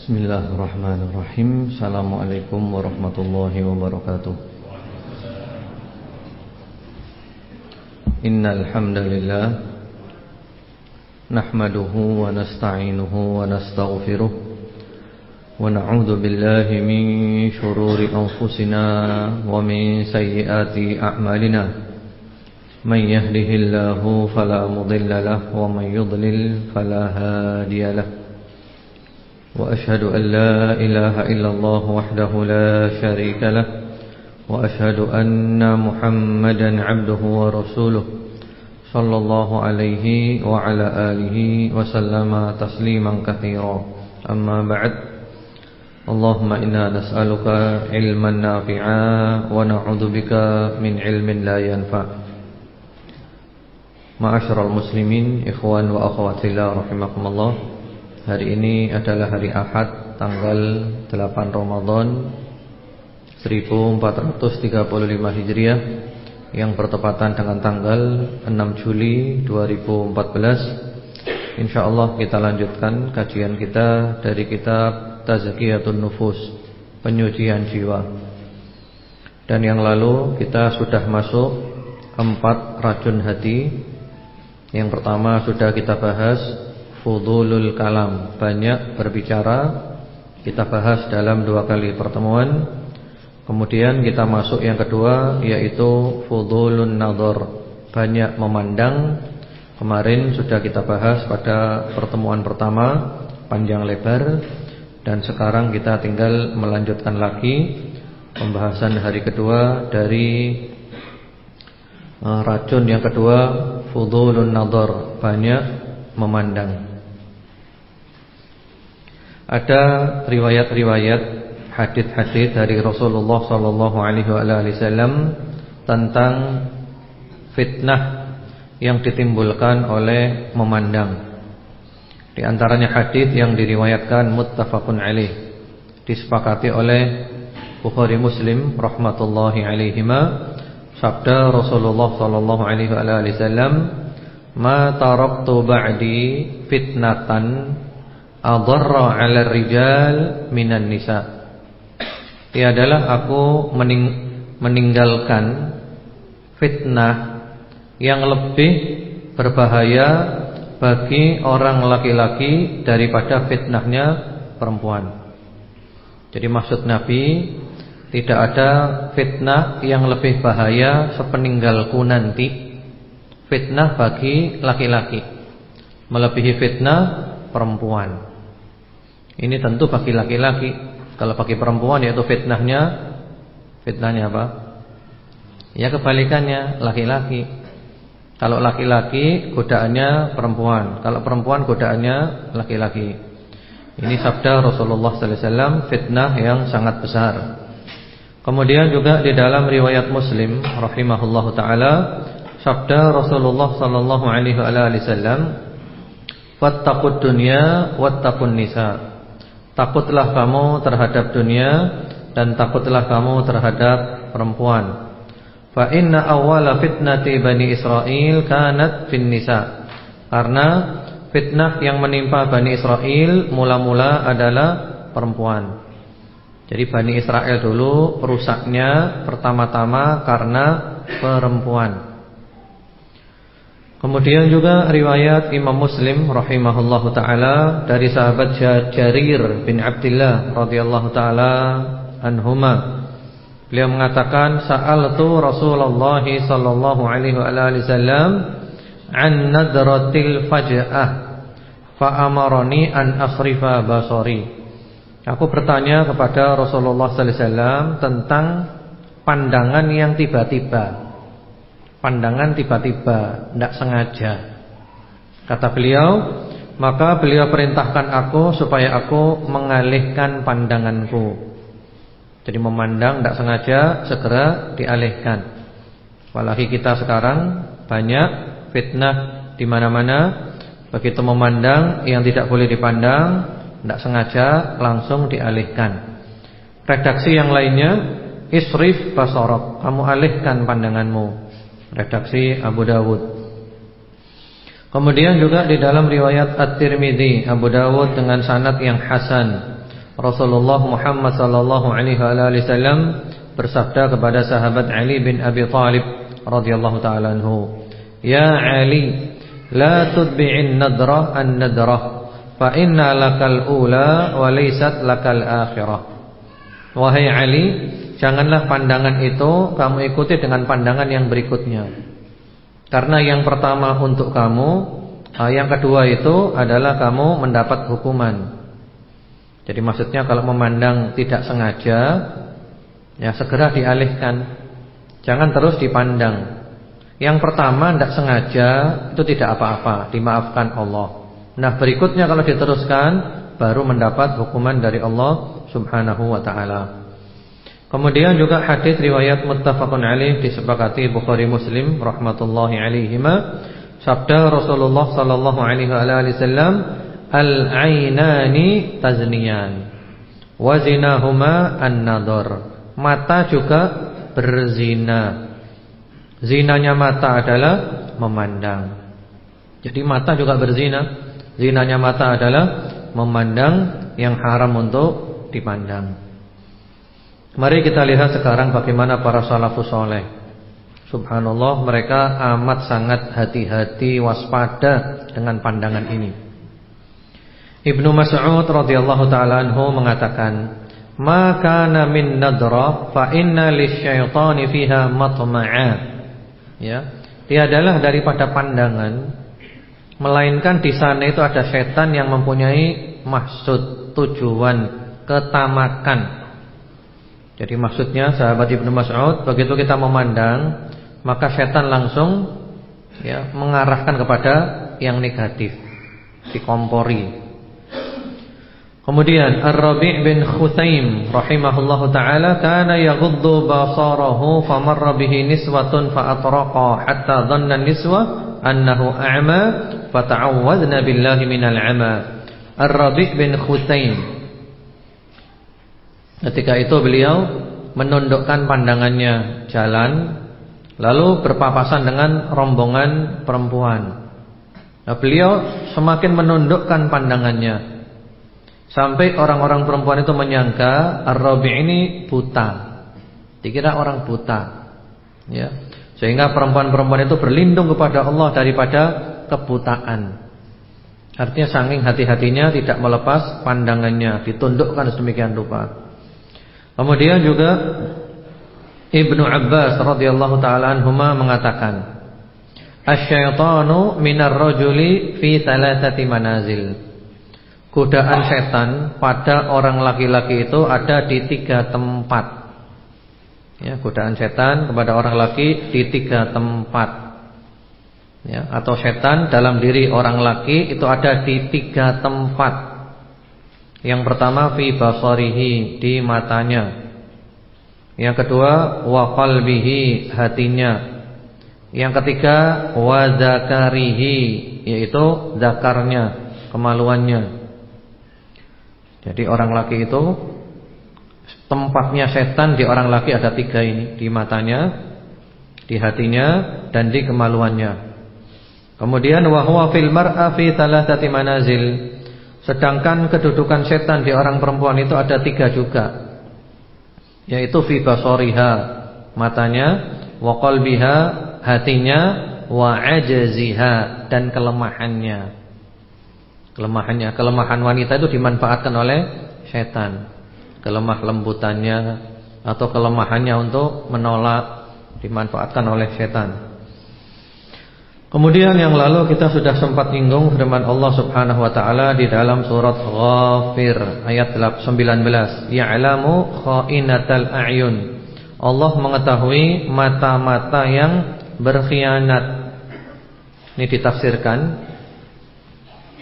Bismillahirrahmanirrahim. Assalamualaikum warahmatullahi wabarakatuh. Innal hamdalillah nahmaduhu wa nasta'inuhu wa nastaghfiruh wa na'udzu billahi min shururi anfusina wa min sayyiati a'malina. Man yahdihillahu fala mudilla lahu wa man yudlil fala hadiya lahu وأشهد أن لا إله إلا الله وحده لا شريك له وأشهد أن محمدا عبده ورسوله صلى الله عليه وعلى آله وسلم تسليما كثيرا. أما بعد اللهم إنا نسألك علما نافعا ونعوذ بك من علم لا ينفع. معاشر المسلمين إخوان وأخوات الله رحمكم الله Hari ini adalah hari Ahad tanggal 8 Ramadan 1435 Hijriah yang bertepatan dengan tanggal 6 Juli 2014. Insyaallah kita lanjutkan kajian kita dari kitab Tazkiyatun Nufus, penyucian jiwa. Dan yang lalu kita sudah masuk empat racun hati. Yang pertama sudah kita bahas Fudulul kalam. Banyak berbicara Kita bahas dalam dua kali pertemuan. Kemudian kita masuk yang kedua Yaitu Fudulun nador Banyak memandang. Kemarin sudah kita bahas pada pertemuan pertama Panjang lebar. Dan sekarang kita tinggal melanjutkan lagi Pembahasan hari kedua Dari uh, Racun yang kedua Fudulun nador Banyak memandang ada riwayat-riwayat hadis-hadis dari Rasulullah sallallahu alaihi wasallam tentang fitnah yang ditimbulkan oleh memandang. Di antaranya hadis yang diriwayatkan muttafaqun alaih disepakati oleh Bukhari Muslim rahmatullahi alaihima sabda Rasulullah sallallahu alaihi wasallam ma taraktu ba'di fitnatan adarra 'ala rijal minan nisa. Tiadalah aku mening meninggalkan fitnah yang lebih berbahaya bagi orang laki-laki daripada fitnahnya perempuan. Jadi maksud Nabi tidak ada fitnah yang lebih bahaya sepeninggalku nanti Fitnah bagi laki-laki Melebihi fitnah perempuan ini tentu bagi laki-laki. Kalau bagi perempuan yaitu fitnahnya fitnahnya apa? Ya kebalikannya laki-laki. Kalau laki-laki godaannya perempuan, kalau perempuan godaannya laki-laki. Ini sabda Rasulullah sallallahu alaihi wasallam fitnah yang sangat besar. Kemudian juga di dalam riwayat Muslim rahimahullahu taala sabda Rasulullah sallallahu alaihi wasallam Wattaqud dunya wattaqun nisa Takutlah kamu terhadap dunia dan takutlah kamu terhadap perempuan. Fa inna awwala fitnati Bani Israel kanat fin nisa. Karena fitnah yang menimpa Bani Israel mula-mula adalah perempuan. Jadi Bani Israel dulu rusaknya pertama-tama karena perempuan. Kemudian juga riwayat Imam Muslim rahimahullahu taala dari sahabat Jarir bin Abdullah radhiyallahu taala anhuma. Beliau mengatakan sa'altu Rasulullah sallallahu alaihi wasallam an nadratil faj'ah fa amarani an asrifa basari. Aku bertanya kepada Rasulullah sallallahu alaihi wasallam tentang pandangan yang tiba-tiba Pandangan tiba-tiba Tidak sengaja. Kata beliau Maka beliau perintahkan aku Supaya aku mengalihkan pandanganku. Jadi memandang tidak sengaja Segera dialihkan. Apalagi kita sekarang Banyak fitnah di mana-mana. Begitu memandang Yang tidak boleh dipandang Tidak sengaja langsung dialihkan. Redaksi yang lainnya Isrif basorok Kamu alihkan pandanganmu Redaksi Abu Dawud Kemudian juga di dalam riwayat At-Tirmidzi Abu Dawud dengan sanad yang hasan Rasulullah Muhammad sallallahu alaihi wasallam bersabda kepada sahabat Ali bin Abi Thalib radhiyallahu taala anhu, "Ya Ali, la tudbi'in nadrah an-nadrah, fa inna lakal ula wa laysat lakal akhirah." Wahai Ali, janganlah pandangan itu kamu ikuti dengan pandangan yang berikutnya. Karena yang pertama untuk kamu, yang kedua itu adalah kamu mendapat hukuman. Jadi maksudnya kalau memandang tidak sengaja Ya segera dialihkan Jangan terus dipandang Yang pertama tidak sengaja Itu tidak apa-apa Dimaafkan Allah Nah berikutnya kalau diteruskan Baru mendapat hukuman dari Allah Subhanahu wa ta'ala. Kemudian juga hadis riwayat muttafaqun alaih disepakati Bukhari Muslim rahmatullahi alaihima. Sabda Rasulullah sallallahu alaihi wasallam Al-ainani tazniyan Wazinahuma an-nador Mata juga berzina. Zinanya mata adalah memandang. Jadi mata juga berzina. Zinanya mata adalah memandang yang haram untuk dipandang. Mari kita lihat sekarang bagaimana para salafus soleh. Subhanallah mereka amat sangat hati-hati waspada dengan pandangan ini. Ibnu Mas'ud radhiyallahu taala anhu mengatakan, "Ma kana min nadra fa inna lisyaitani fiha matma'a." Ya, tiadalah daripada pandangan melainkan di sana itu ada setan yang mempunyai maksud, tujuan, ketamakan. Jadi maksudnya sahabat Ibnu Mas'ud begitu kita memandang maka setan langsung ya mengarahkan kepada yang negatif, dikompori. Kemudian Ar-Rabi' bin Khuthaim rahimahullahu taala kana yaghuddu basarahu famarra bihi niswatun faatraqa hatta dhanna niswa annahu a'ma fata'awwadna billahi minal 'ama. Ar-Rabi' bin Khuthaim Ketika itu beliau menundukkan pandangannya jalan lalu berpapasan dengan rombongan perempuan. Nah, beliau semakin menundukkan pandangannya Sampai orang-orang perempuan itu menyangka Ar-Rabi ini buta. Dikira orang buta. Ya. Sehingga perempuan-perempuan itu berlindung kepada Allah daripada kebutaan. Artinya saking hati-hatinya tidak melepas pandangannya, ditundukkan sedemikian rupa. Kemudian juga Ibnu Abbas radhiyallahu taala anhuma mengatakan, "Asy-syaitanu minar rajuli fi thalathati manazil." Godaan setan pada orang laki-laki itu ada di tiga tempat. Ya, godaan setan kepada orang laki di tiga tempat. Ya, atau setan dalam diri orang laki itu ada di tiga tempat. Yang pertama fi basarihi di matanya. Yang kedua wa qalbihi hatinya. Yang ketiga wa zakarihi yaitu zakarnya, kemaluannya. Jadi orang laki itu tempatnya setan di orang laki ada tiga ini, di matanya, di hatinya dan di kemaluannya. Kemudian wahwa fil mar'a fi thalathati manazil. Sedangkan kedudukan setan di orang perempuan itu ada tiga juga. Yaitu fi basariha, matanya, wa qalbiha, hatinya, wa ajziha dan kelemahannya. Kelemahannya, kelemahan wanita itu dimanfaatkan oleh setan. Kelemah lembutannya atau kelemahannya untuk menolak dimanfaatkan oleh setan. Kemudian yang lalu kita sudah sempat nyinggung firman Allah Subhanahu wa taala di dalam surat Ghafir ayat 19, "Ya'lamu kha'inatal a'yun." Allah mengetahui mata-mata yang berkhianat. Ini ditafsirkan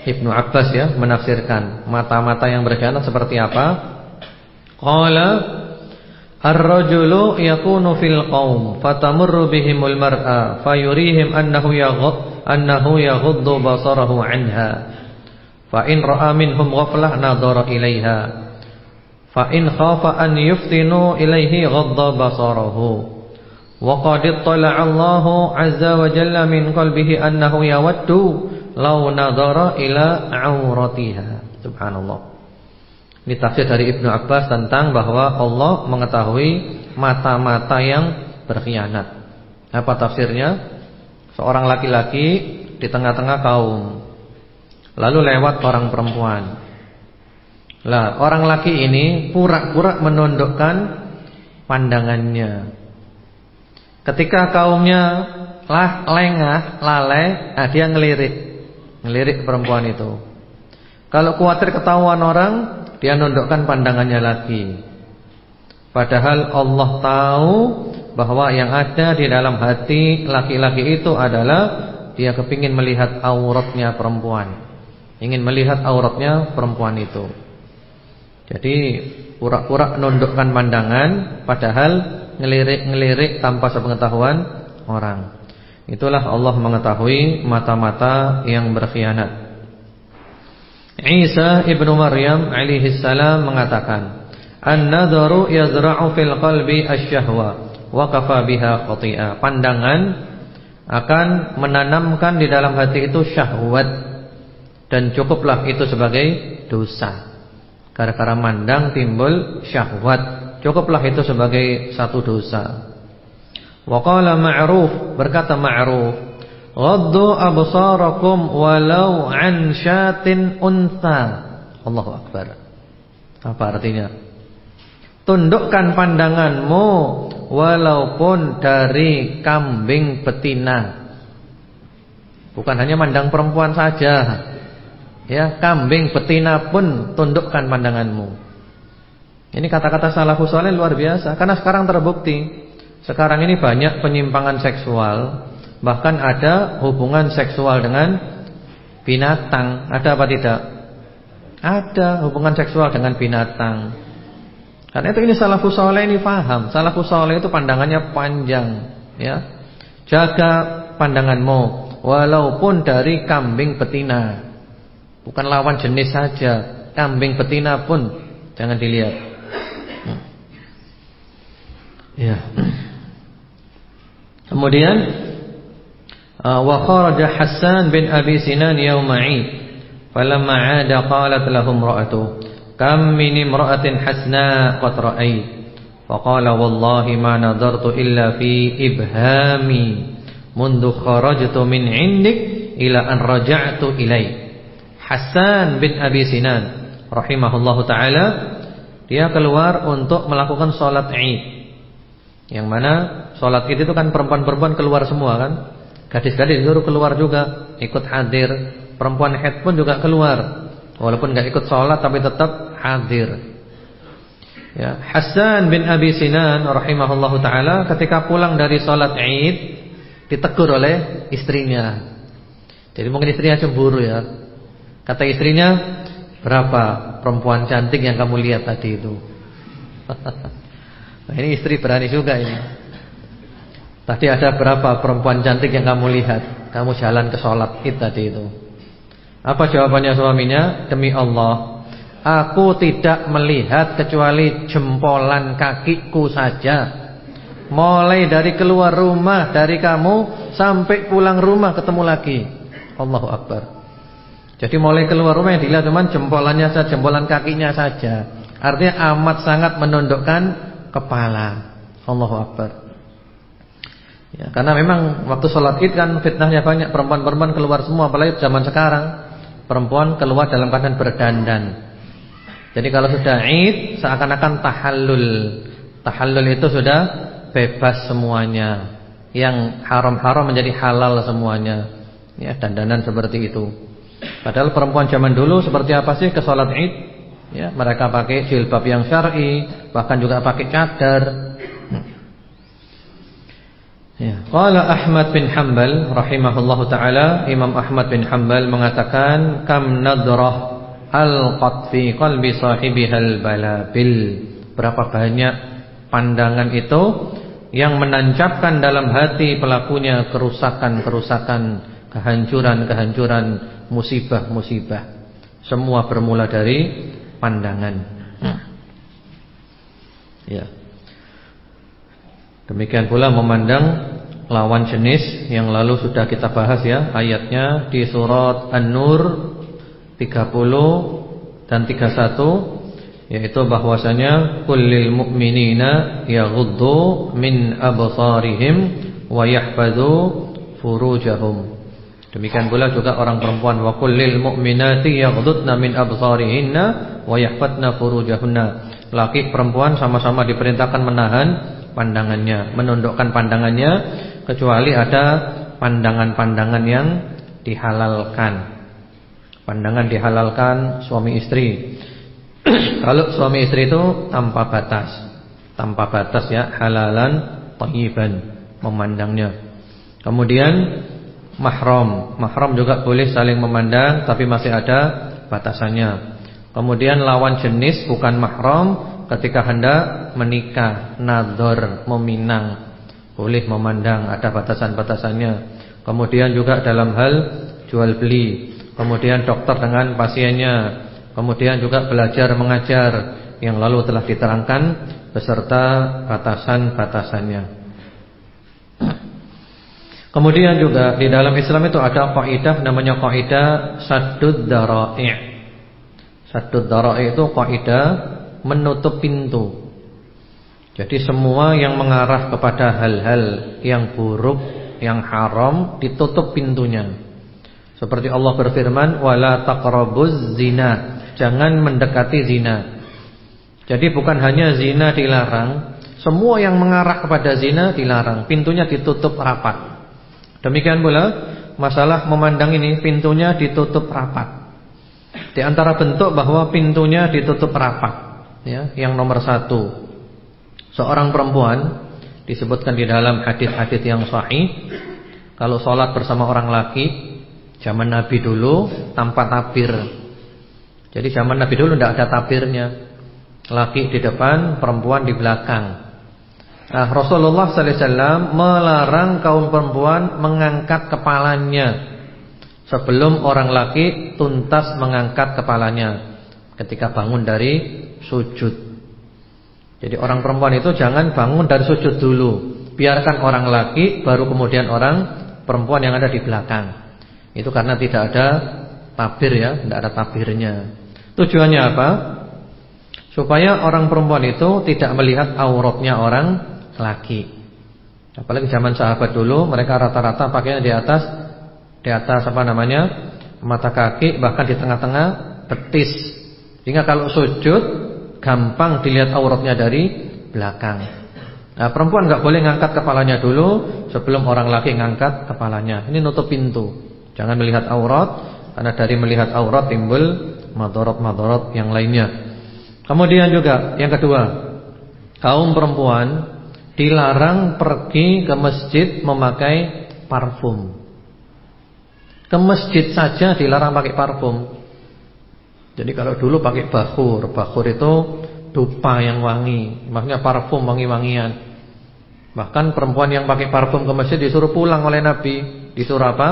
Ibnu Abbas ya menafsirkan mata-mata yang berkhianat seperti apa? Qala Ar-rajulu yakunu fil qaum fatamurru bihimul mar'a fayurihim annahu yaghud annahu yaghuddu basarahu anha fa in ra'a minhum ghaflah nadhara ilaiha fa in khafa an yuftinu ilaihi ghadda basarahu wa qad ittala'a Allahu 'azza wa jalla min qalbihi annahu yawaddu lau nadhara ila auratiha. Subhanallah. Ini tafsir dari Ibnu Abbas tentang bahwa Allah mengetahui mata-mata yang berkhianat. Apa tafsirnya? Seorang laki-laki di tengah-tengah kaum. Lalu lewat orang perempuan. Lah, orang laki ini pura-pura menundukkan pandangannya. Ketika kaumnya lah lengah, lalai, nah dia ngelirik. Ngelirik perempuan itu. Kalau khawatir ketahuan orang, dia nundukkan pandangannya lagi. Padahal Allah tahu bahwa yang ada di dalam hati laki-laki itu adalah dia kepingin melihat auratnya perempuan. Ingin melihat auratnya perempuan itu. Jadi pura-pura nundukkan pandangan padahal ngelirik-ngelirik tanpa sepengetahuan orang. Itulah Allah mengetahui mata-mata yang berkhianat. Isa ibnu Maryam alaihi salam mengatakan, "An-nadharu yazra'u fil qalbi asy-syahwa wa kafa biha khati'a." Pandangan akan menanamkan di dalam hati itu syahwat dan cukuplah itu sebagai dosa. Gara-gara mandang timbul syahwat, cukuplah itu sebagai satu dosa. Wa qala Ma'ruf, berkata Ma'ruf, Ghaddu absarakum walau an syatin unta. Allahu akbar. Apa artinya? Tundukkan pandanganmu walaupun dari kambing betina. Bukan hanya mandang perempuan saja. Ya, kambing betina pun tundukkan pandanganmu. Ini kata-kata salafus saleh luar biasa karena sekarang terbukti. Sekarang ini banyak penyimpangan seksual Bahkan ada hubungan seksual dengan binatang. Ada apa tidak? Ada hubungan seksual dengan binatang. Karena itu ini salafus saleh ini paham. Salafus saleh itu pandangannya panjang, ya. Jaga pandanganmu walaupun dari kambing betina. Bukan lawan jenis saja, kambing betina pun jangan dilihat. Ya. Kemudian Uh, wa kharaja Hassan bin Abi Sinan عيد Eid. Falamma 'ada qalat lahum ra'atu kam min imra'atin hasna qad ra'ait? Faqala wallahi ma nadartu illa fi ibhami. Mundu kharajtu min 'indik ila an raja'tu ilaik Hassan bin Abi Sinan rahimahullahu taala dia keluar untuk melakukan salat Id yang mana salat Id itu kan perempuan-perempuan keluar semua kan? Gadis-gadis disuruh keluar juga, ikut hadir. Perempuan head pun juga keluar. Walaupun enggak ikut sholat tapi tetap hadir. Ya, Hasan bin Abi Sinan rahimahullahu taala ketika pulang dari sholat Id ditegur oleh istrinya. Jadi mungkin istrinya cemburu ya. Kata istrinya, "Berapa perempuan cantik yang kamu lihat tadi itu?" nah, ini istri berani juga ini. Tadi ada berapa perempuan cantik yang kamu lihat? Kamu jalan ke sholat id tadi itu. Apa jawabannya suaminya? Demi Allah, aku tidak melihat kecuali jempolan kakiku saja. Mulai dari keluar rumah dari kamu sampai pulang rumah ketemu lagi. Allahu Akbar. Jadi mulai keluar rumah yang dilihat cuma jempolannya saja, jempolan kakinya saja. Artinya amat sangat menundukkan kepala. Allahu Akbar. Ya, karena memang waktu sholat id kan fitnahnya banyak perempuan-perempuan keluar semua apalagi zaman sekarang perempuan keluar dalam keadaan berdandan. Jadi kalau sudah id seakan-akan tahallul. Tahallul itu sudah bebas semuanya. Yang haram-haram menjadi halal semuanya. Ya, dandanan seperti itu. Padahal perempuan zaman dulu seperti apa sih ke sholat id? Ya, mereka pakai jilbab yang syar'i, bahkan juga pakai cadar. Ya. Qala Ahmad bin Hanbal rahimahullahu taala, Imam Ahmad bin Hanbal mengatakan kam nadrah alqat fi qalbi sahibihal balabil. Berapa banyak pandangan itu yang menancapkan dalam hati pelakunya kerusakan-kerusakan, kehancuran-kehancuran, musibah-musibah. Semua bermula dari pandangan. Hmm. Ya. Demikian pula memandang lawan jenis yang lalu sudah kita bahas ya ayatnya di surat An-Nur 30 dan 31 yaitu bahwasanya kullil mu'minina yaghuddu min absarihim wa yahfazu furujahum. Demikian pula juga orang perempuan wa kullil mu'minati yaghuddna min absarihinna wa yahfazna furujahunna. Laki perempuan sama-sama diperintahkan menahan pandangannya, menundukkan pandangannya kecuali ada pandangan-pandangan yang dihalalkan. Pandangan dihalalkan suami istri. Kalau suami istri itu tanpa batas, tanpa batas ya, halalan thayyiban memandangnya. Kemudian mahram, mahram juga boleh saling memandang tapi masih ada batasannya. Kemudian lawan jenis bukan mahram ketika hendak menikah, nador, meminang, boleh memandang, ada batasan-batasannya. Kemudian juga dalam hal jual beli, kemudian dokter dengan pasiennya, Kemudian juga belajar mengajar yang lalu telah diterangkan beserta batasan-batasannya. Kemudian juga di dalam Islam itu ada kaidah namanya kaidah saddud dara'i'. Saddud dara'i' itu kaidah menutup pintu. Jadi semua yang mengarah kepada hal-hal yang buruk, yang haram ditutup pintunya. Seperti Allah berfirman, "Wala taqrabuz zina." Jangan mendekati zina. Jadi bukan hanya zina dilarang, semua yang mengarah kepada zina dilarang, pintunya ditutup rapat. Demikian pula masalah memandang ini pintunya ditutup rapat. Di antara bentuk bahwa pintunya ditutup rapat, ya, yang nomor satu, seorang perempuan disebutkan di dalam hadis-hadis yang sahih, kalau sholat bersama orang laki, zaman Nabi dulu tanpa tabir, jadi zaman Nabi dulu tidak ada tabirnya. Laki di depan, perempuan di belakang. Nah, Rasulullah sallallahu alaihi wasallam melarang kaum perempuan mengangkat kepalanya sebelum orang laki tuntas mengangkat kepalanya ketika bangun dari sujud. Jadi orang perempuan itu jangan bangun dari sujud dulu. Biarkan orang laki baru kemudian orang perempuan yang ada di belakang. Itu karena tidak ada tabir ya, tidak ada tabirnya. Tujuannya apa? Supaya orang perempuan itu tidak melihat auratnya orang laki. Apalagi zaman sahabat dulu mereka rata-rata pakainya di atas di atas apa namanya? mata kaki bahkan di tengah-tengah betis. Sehingga kalau sujud gampang dilihat auratnya dari belakang. Nah, perempuan nggak boleh ngangkat kepalanya dulu sebelum orang laki ngangkat kepalanya. Ini nutup pintu. Jangan melihat aurat karena dari melihat aurat timbul madorot-madorot yang lainnya. Kemudian juga yang kedua, kaum perempuan dilarang pergi ke masjid memakai parfum. Ke masjid saja dilarang pakai parfum. Jadi kalau dulu pakai bakhur, bakhur itu dupa yang wangi, maksudnya parfum wangi-wangian. Bahkan perempuan yang pakai parfum ke masjid disuruh pulang oleh Nabi, disuruh apa?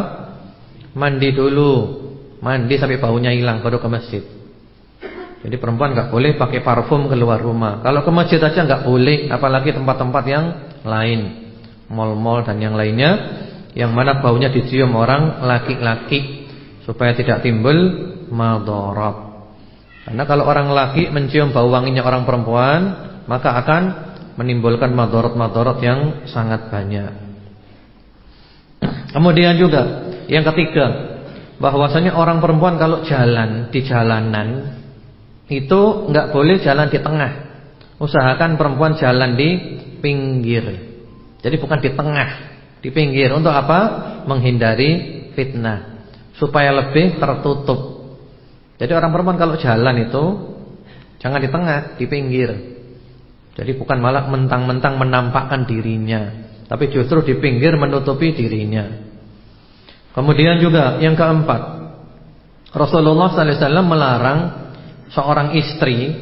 Mandi dulu, Mandi sampai baunya hilang baru ke masjid. Jadi perempuan nggak boleh pakai parfum keluar rumah. Kalau ke masjid aja nggak boleh, apalagi tempat-tempat yang lain, mal-mal dan yang lainnya, yang mana baunya dicium orang laki-laki supaya tidak timbul madorot. Karena kalau orang laki mencium bau wanginya orang perempuan, maka akan menimbulkan madorot-madorot yang sangat banyak. Kemudian juga yang ketiga, bahwasanya orang perempuan kalau jalan di jalanan itu nggak boleh jalan di tengah. Usahakan perempuan jalan di pinggir. Jadi bukan di tengah, di pinggir. Untuk apa? Menghindari fitnah. Supaya lebih tertutup. Jadi orang perempuan kalau jalan itu jangan di tengah, di pinggir. Jadi bukan malah mentang-mentang menampakkan dirinya, tapi justru di pinggir menutupi dirinya. Kemudian juga yang keempat, Rasulullah SAW melarang seorang istri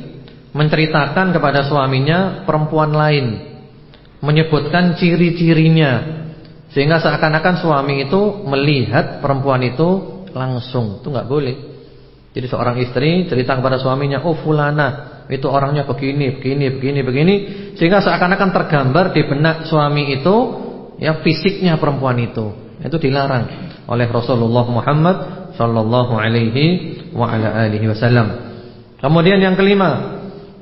menceritakan kepada suaminya perempuan lain, menyebutkan ciri-cirinya, sehingga seakan-akan suami itu melihat perempuan itu langsung, itu nggak boleh. Jadi seorang istri cerita kepada suaminya, oh fulana itu orangnya begini, begini, begini, begini, sehingga seakan-akan tergambar di benak suami itu ya fisiknya perempuan itu. Itu dilarang oleh Rasulullah Muhammad sallallahu alaihi wasallam. Kemudian yang kelima,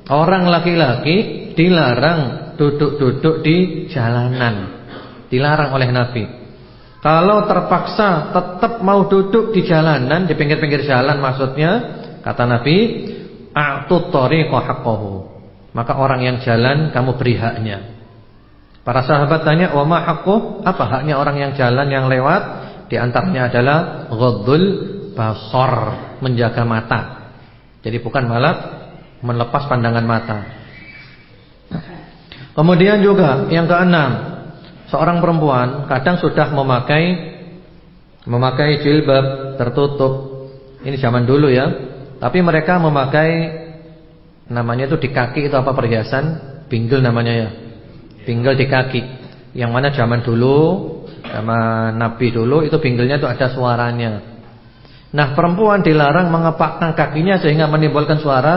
Orang laki-laki dilarang duduk-duduk di jalanan. Dilarang oleh Nabi. Kalau terpaksa tetap mau duduk di jalanan, di pinggir-pinggir jalan maksudnya, kata Nabi, a'tut haqqahu. Maka orang yang jalan kamu beri haknya. Para sahabat tanya, "Wa ma haqquh?" Apa haknya orang yang jalan yang lewat? Di antaranya adalah ghaddul basar, menjaga mata. Jadi bukan malah melepas pandangan mata. Kemudian juga yang keenam, seorang perempuan kadang sudah memakai memakai jilbab tertutup. Ini zaman dulu ya. Tapi mereka memakai namanya itu di kaki itu apa perhiasan? Pinggul namanya ya. Pinggul di kaki. Yang mana zaman dulu zaman Nabi dulu itu pinggulnya itu ada suaranya. Nah, perempuan dilarang mengepakkan kakinya sehingga menimbulkan suara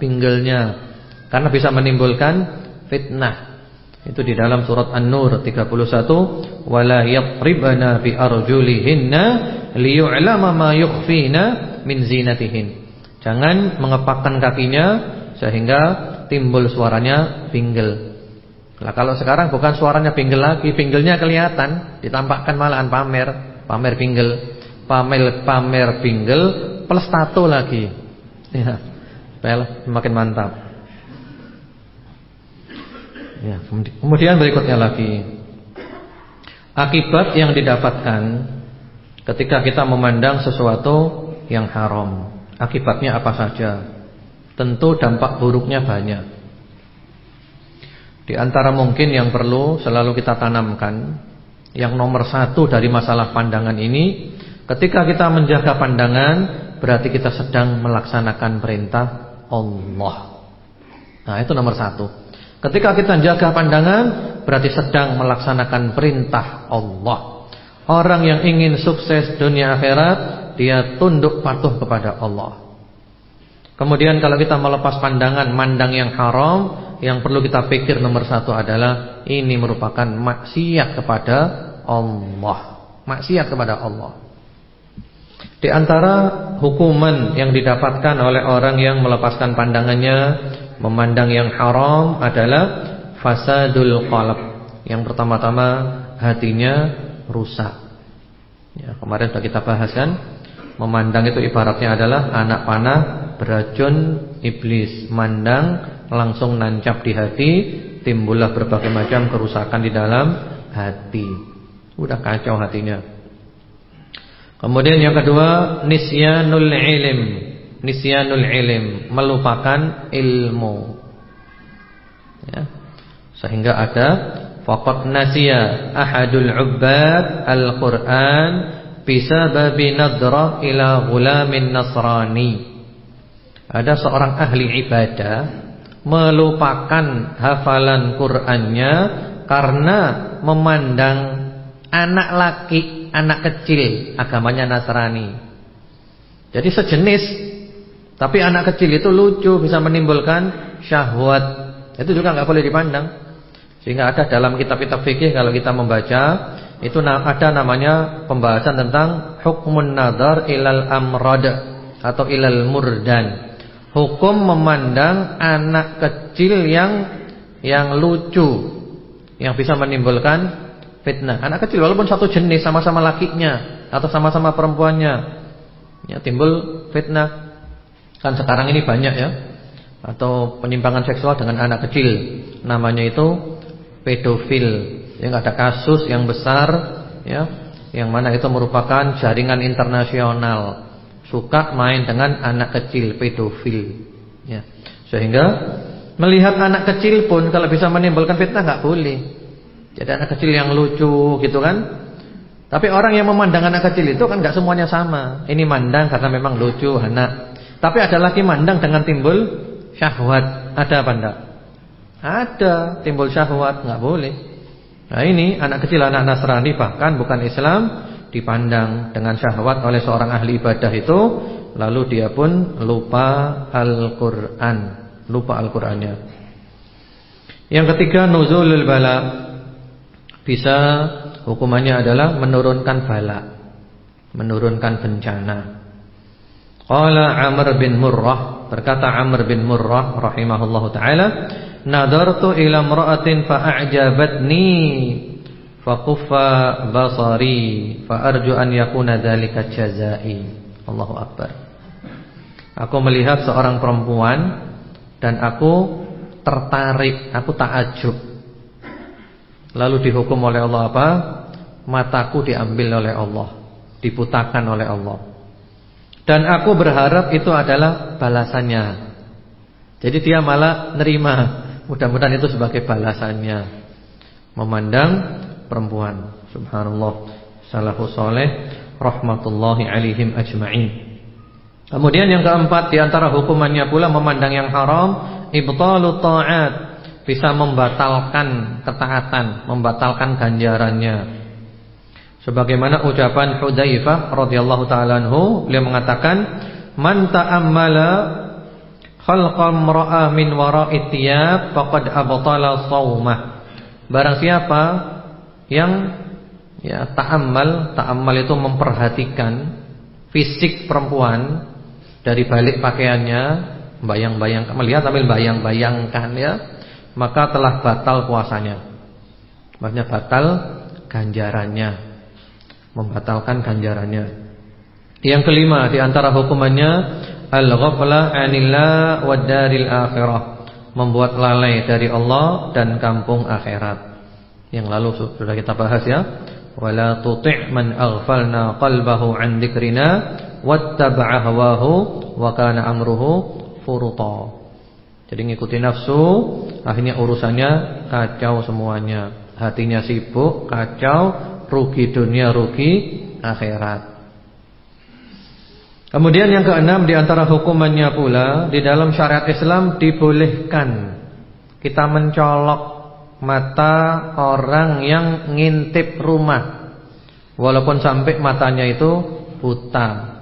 pinggulnya. Karena bisa menimbulkan fitnah. Itu di dalam surat An-Nur 31, wala yatribana bi arjulihinna liyu'lama ma yukhfina min zinatihin. Jangan mengepakkan kakinya sehingga timbul suaranya pinggel. Nah, kalau sekarang bukan suaranya pinggel lagi, pinggilnya kelihatan, ditampakkan malahan pamer, pamer pinggel, pamer pamer pinggel plus tato lagi. Ya. Makin mantap. Ya, kemudian berikutnya lagi akibat yang didapatkan ketika kita memandang sesuatu yang haram. Akibatnya apa saja? Tentu dampak buruknya banyak. Di antara mungkin yang perlu selalu kita tanamkan yang nomor satu dari masalah pandangan ini, ketika kita menjaga pandangan berarti kita sedang melaksanakan perintah Allah. Nah, itu nomor satu. Ketika kita jaga pandangan berarti sedang melaksanakan perintah Allah. Orang yang ingin sukses dunia akhirat dia tunduk patuh kepada Allah. Kemudian kalau kita melepas pandangan mandang yang haram, yang perlu kita pikir nomor satu adalah ini merupakan maksiat kepada Allah. Maksiat kepada Allah. Di antara hukuman yang didapatkan oleh orang yang melepaskan pandangannya memandang yang haram adalah fasadul qalb. Yang pertama-tama hatinya rusak. Ya, kemarin sudah kita bahas kan, memandang itu ibaratnya adalah anak panah beracun iblis. Mandang langsung nancap di hati, timbullah berbagai macam kerusakan di dalam hati. Udah kacau hatinya. Kemudian yang kedua, nisyanul ilm nisyanul ilm, melupakan ilmu. Ya. Sehingga ada faqad nasiya ahadul ubbad al-Qur'an bisababi nadrah ila ghulamin nasrani. Ada seorang ahli ibadah melupakan hafalan Qur'annya karena memandang anak laki, anak kecil agamanya Nasrani. Jadi sejenis tapi anak kecil itu lucu bisa menimbulkan syahwat. Itu juga nggak boleh dipandang. Sehingga ada dalam kitab-kitab fikih kalau kita membaca itu ada namanya pembahasan tentang hukmun nadar ilal amrad atau ilal murdan. Hukum memandang anak kecil yang yang lucu yang bisa menimbulkan fitnah. Anak kecil walaupun satu jenis sama-sama lakinya atau sama-sama perempuannya ya timbul fitnah Kan sekarang ini banyak ya. Atau penyimpangan seksual dengan anak kecil. Namanya itu pedofil. Yang ada kasus yang besar ya. Yang mana itu merupakan jaringan internasional. Suka main dengan anak kecil pedofil. Ya. Sehingga Melihat anak kecil pun Kalau bisa menimbulkan fitnah nggak boleh. Jadi anak kecil yang lucu gitu kan. Tapi orang yang memandang anak kecil itu kan nggak semuanya sama. Ini mandang karena memang lucu anak. Tapi ada lagi mandang dengan timbul syahwat. Ada apa enggak? Ada timbul syahwat, enggak boleh. Nah ini anak kecil anak Nasrani bahkan bukan Islam dipandang dengan syahwat oleh seorang ahli ibadah itu lalu dia pun lupa Al-Qur'an, lupa Al-Qur'annya. Yang ketiga nuzulul bala. Bisa hukumannya adalah menurunkan bala, menurunkan bencana. Qala Amr bin Murrah Berkata Amr bin Murrah rahimahullahu taala, "Nadartu ila imra'atin fa'ajabatni faquffa basari fa arju an yakuna dzalika jazai." Allahu akbar. Aku melihat seorang perempuan dan aku tertarik, aku takjub. Lalu dihukum oleh Allah apa? Mataku diambil oleh Allah, diputakan oleh Allah. Dan aku berharap itu adalah balasannya. Jadi dia malah nerima. Mudah-mudahan itu sebagai balasannya. Memandang perempuan. Subhanallah. Salafus soleh rahmatullahi alaihim ajma'in. Kemudian yang keempat di antara hukumannya pula memandang yang haram ibtalut ta'at, bisa membatalkan ketaatan, membatalkan ganjarannya. Sebagaimana ucapan Hudzaifah radhiyallahu taala anhu, beliau mengatakan, "Man ta'ammala khalqam ra'a min wara'i thiyab faqad abtala shaumah." Barang siapa yang ya ta'ammal, ta'ammal itu memperhatikan fisik perempuan dari balik pakaiannya, bayang-bayang melihat sambil bayang-bayangkan ya, maka telah batal puasanya. Maksudnya batal ganjarannya membatalkan ganjarannya. Yang kelima di antara hukumannya al-ghaflah 'anillah wad daril akhirah, membuat lalai dari Allah dan kampung akhirat. Yang lalu sudah kita bahas ya. Wala tuti' man aghfalna qalbahu 'an dzikrina wattaba'a hawahu wa kana amruhu furuta. Jadi ngikuti nafsu, akhirnya urusannya kacau semuanya. Hatinya sibuk, kacau, rugi dunia, rugi akhirat. Kemudian yang keenam di antara hukumannya pula di dalam syariat Islam dibolehkan kita mencolok mata orang yang ngintip rumah walaupun sampai matanya itu buta.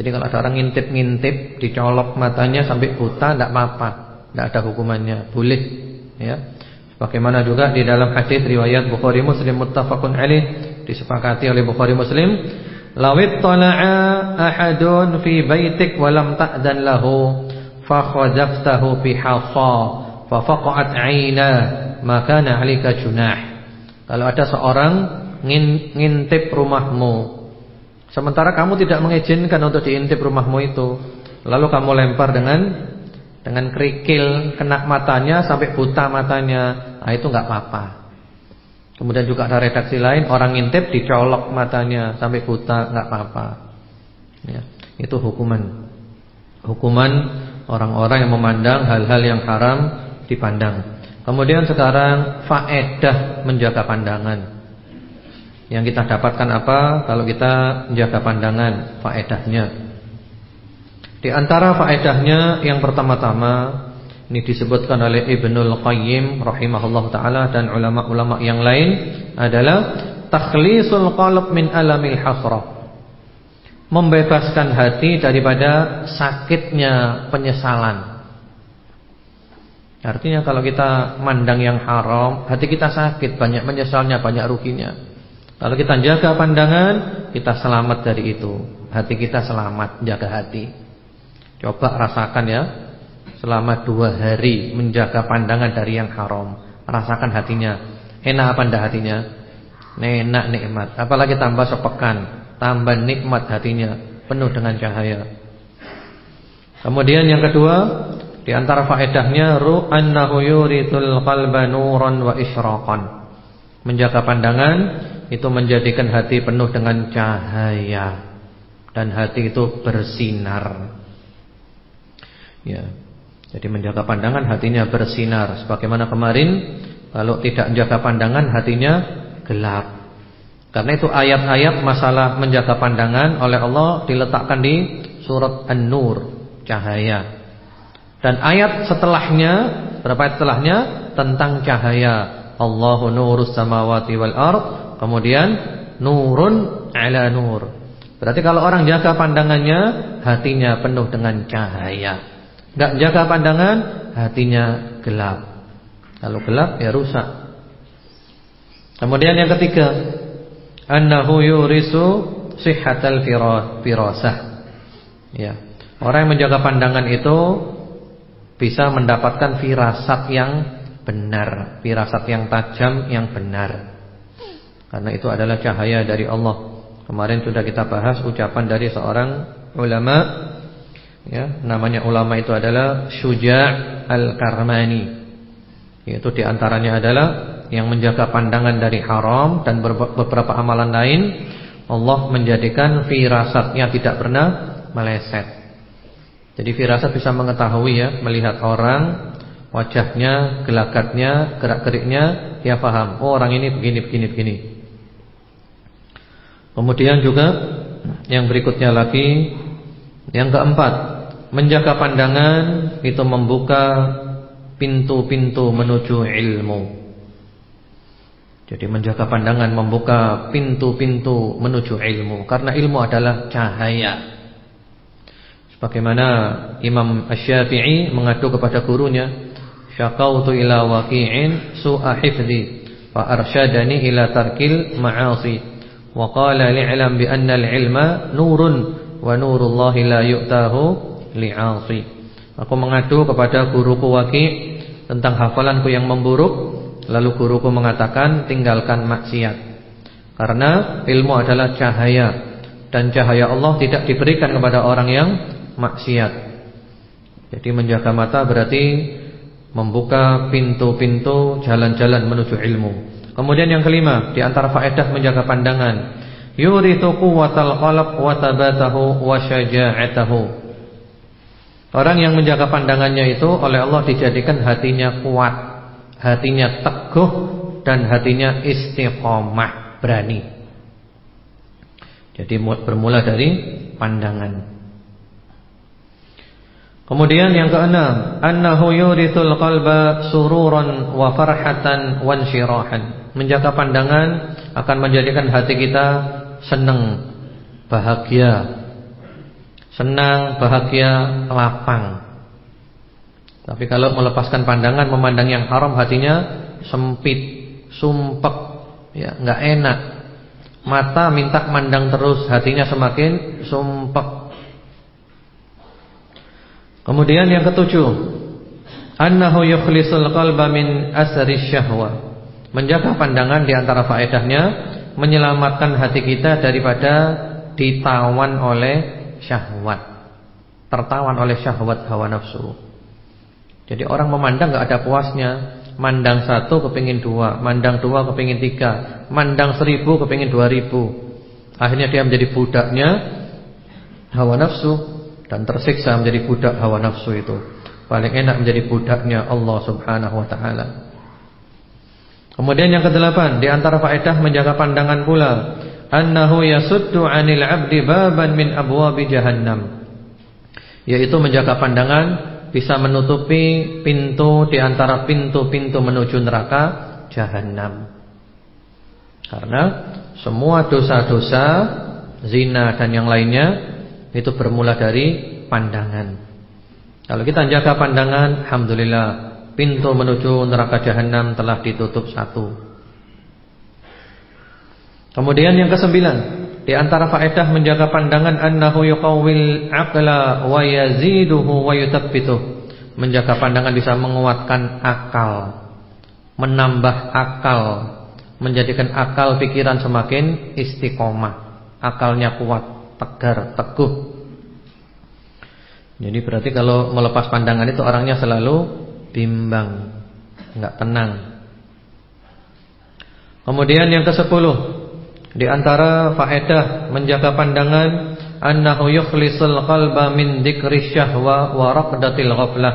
Jadi kalau ada orang ngintip-ngintip dicolok matanya sampai buta tidak apa-apa, tidak ada hukumannya, boleh ya. Bagaimana juga di dalam hadis riwayat Bukhari Muslim muttafaqun alaih disepakati oleh Bukhari Muslim, "Lawit tala'a ahadun fi baitik wa lam ta'dan lahu fa khadzaftahu bi hasa fa faqa'at 'aina maka 'alika junah." Kalau ada seorang ngintip rumahmu sementara kamu tidak mengizinkan untuk diintip rumahmu itu, lalu kamu lempar dengan dengan kerikil kena matanya sampai buta matanya, nah itu nggak apa-apa. Kemudian juga ada redaksi lain orang ngintip dicolok matanya sampai buta nggak apa-apa. Ya, itu hukuman. Hukuman orang-orang yang memandang hal-hal yang haram dipandang. Kemudian sekarang faedah menjaga pandangan. Yang kita dapatkan apa kalau kita menjaga pandangan faedahnya? Di antara faedahnya yang pertama-tama ini disebutkan oleh Ibnul Qayyim rahimahullah taala dan ulama-ulama yang lain adalah takhlisul qalb min alamil hasrah. Membebaskan hati daripada sakitnya penyesalan. Artinya kalau kita mandang yang haram, hati kita sakit, banyak menyesalnya, banyak ruginya. Kalau kita jaga pandangan, kita selamat dari itu. Hati kita selamat, jaga hati. Coba rasakan ya Selama dua hari menjaga pandangan dari yang haram. Rasakan hatinya Enak apa enggak hatinya? Enak nikmat. Apalagi tambah sepekan Tambah nikmat hatinya Penuh dengan cahaya. Kemudian yang kedua Di antara faedahnya Ru'annahu yuritul qalba nuran wa isyraqan. Menjaga pandangan Itu menjadikan hati penuh dengan cahaya. Dan hati itu bersinar. Ya. Jadi menjaga pandangan hatinya bersinar sebagaimana kemarin kalau tidak menjaga pandangan hatinya gelap. Karena itu ayat-ayat masalah menjaga pandangan oleh Allah diletakkan di surat An-Nur, cahaya. Dan ayat setelahnya, berapa ayat setelahnya tentang cahaya. Allahu nurus samawati wal ard, kemudian nurun ala nur. Berarti kalau orang jaga pandangannya, hatinya penuh dengan cahaya. Enggak jaga pandangan, hatinya gelap. Kalau gelap ya rusak. Kemudian yang ketiga, annahu yurisu sihhatal firasah. Ya. Orang yang menjaga pandangan itu bisa mendapatkan firasat yang benar, firasat yang tajam yang benar. Karena itu adalah cahaya dari Allah. Kemarin sudah kita bahas ucapan dari seorang ulama ya, namanya ulama itu adalah Syuja' Al-Karmani. Yaitu di antaranya adalah yang menjaga pandangan dari haram dan beberapa amalan lain Allah menjadikan firasatnya tidak pernah meleset. Jadi firasat bisa mengetahui ya, melihat orang, wajahnya, gelagatnya, gerak-geriknya, dia paham. Oh, orang ini begini, begini, begini. Kemudian juga yang berikutnya lagi, yang keempat, menjaga pandangan itu membuka pintu-pintu menuju ilmu. Jadi menjaga pandangan membuka pintu-pintu menuju ilmu karena ilmu adalah cahaya. Bagaimana Imam Asy-Syafi'i mengadu kepada gurunya, "Syaqautu ila waqi'in su'a hifdzi fa arsyadani ila tarkil ma'asi." Wa qala li'lam bi anna al-'ilma nurun wa nurullahi la yu'tahu li'asi. Aku mengadu kepada guruku Waqi' tentang hafalanku yang memburuk, lalu guruku mengatakan tinggalkan maksiat. Karena ilmu adalah cahaya dan cahaya Allah tidak diberikan kepada orang yang maksiat. Jadi menjaga mata berarti membuka pintu-pintu jalan-jalan menuju ilmu. Kemudian yang kelima, di antara faedah menjaga pandangan, quwwatal qalb wa tabatahu wa. Orang yang menjaga pandangannya itu oleh Allah dijadikan hatinya kuat, hatinya teguh dan hatinya istiqomah, berani. Jadi bermula dari pandangan. Kemudian yang keenam, annahu yurithul qalba sururan wa farhatan wa insyirahan. Menjaga pandangan akan menjadikan hati kita senang, bahagia. Senang, bahagia, lapang. Tapi kalau melepaskan pandangan memandang yang haram hatinya sempit, sumpek, ya, enggak enak. Mata minta mandang terus, hatinya semakin sumpek. Kemudian yang ketujuh, annahu yukhlisul qalba min asri syahwa. Menjaga pandangan di antara faedahnya menyelamatkan hati kita daripada ditawan oleh syahwat. Tertawan oleh syahwat hawa nafsu. Jadi orang memandang enggak ada puasnya. Mandang satu kepingin dua, mandang dua kepingin tiga, mandang seribu kepingin dua ribu. Akhirnya dia menjadi budaknya hawa nafsu dan tersiksa menjadi budak hawa nafsu itu. Paling enak menjadi budaknya Allah Subhanahu wa taala. Kemudian yang kedelapan, di antara faedah menjaga pandangan pula, annahu yasuddu 'anil 'abdi baban min abwabi jahannam. Yaitu menjaga pandangan bisa menutupi pintu di antara pintu-pintu menuju neraka jahanam. Karena semua dosa-dosa zina dan yang lainnya itu bermula dari pandangan. Kalau kita jaga pandangan, alhamdulillah, pintu menuju neraka jahanam telah ditutup satu. Kemudian yang kesembilan, di antara faedah menjaga pandangan annahu yuqawwil aqla wa yaziduhu wa. Menjaga pandangan bisa menguatkan akal, menambah akal, menjadikan akal pikiran semakin istiqomah, akalnya kuat tegar, teguh. Jadi berarti kalau melepas pandangan itu orangnya selalu bimbang, enggak tenang. Kemudian yang ke-10 di antara faedah menjaga pandangan annahu yukhlisul qalba min dzikri syahwa wa raqdatil ghaflah.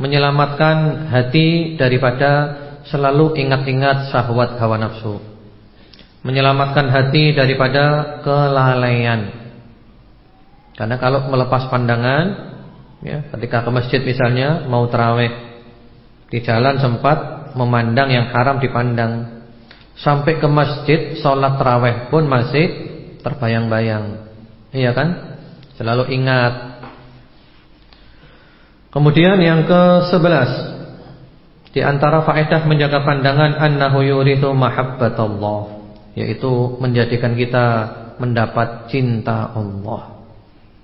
Menyelamatkan hati daripada selalu ingat-ingat syahwat hawa nafsu. Menyelamatkan hati daripada kelalaian. Karena kalau melepas pandangan ya, ketika ke masjid misalnya mau terawih di jalan sempat memandang yang haram dipandang. Sampai ke masjid sholat terawih pun masih terbayang-bayang. Iya kan? Selalu ingat. Kemudian yang ke-11 di antara faedah menjaga pandangan annahu yurithu mahabbatullah yaitu menjadikan kita mendapat cinta Allah.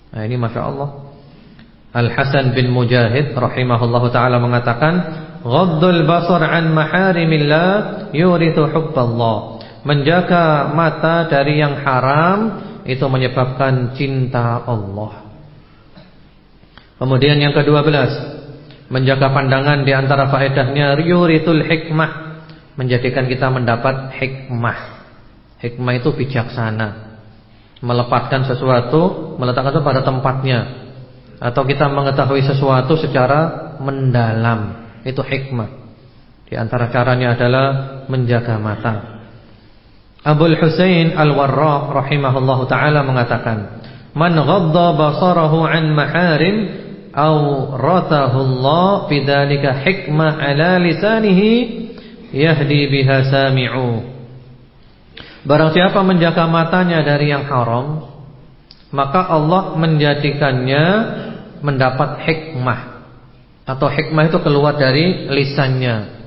Nah ini Masya Allah Al-Hasan bin Mujahid rahimahullahu taala mengatakan, "Ghaddul basar an maharimillah yurithu hubballah." Menjaga mata dari yang haram itu menyebabkan cinta Allah. Kemudian yang ke-12, menjaga pandangan di antara faedahnya yuritul hikmah, menjadikan kita mendapat hikmah. Hikmah itu bijaksana. Melepaskan sesuatu, meletakkan itu pada tempatnya atau kita mengetahui sesuatu secara mendalam. Itu hikmah. Di antara caranya adalah menjaga mata. Abul Husain Al-Warraq rahimahullahu taala mengatakan, "Man ghadda basarahu an maharim aw ratahu Allah bidzalika hikmah ala lisanihi yahdi biha sami'u." Barang siapa menjaga matanya dari yang haram, maka Allah menjadikannya mendapat hikmah atau hikmah itu keluar dari lisannya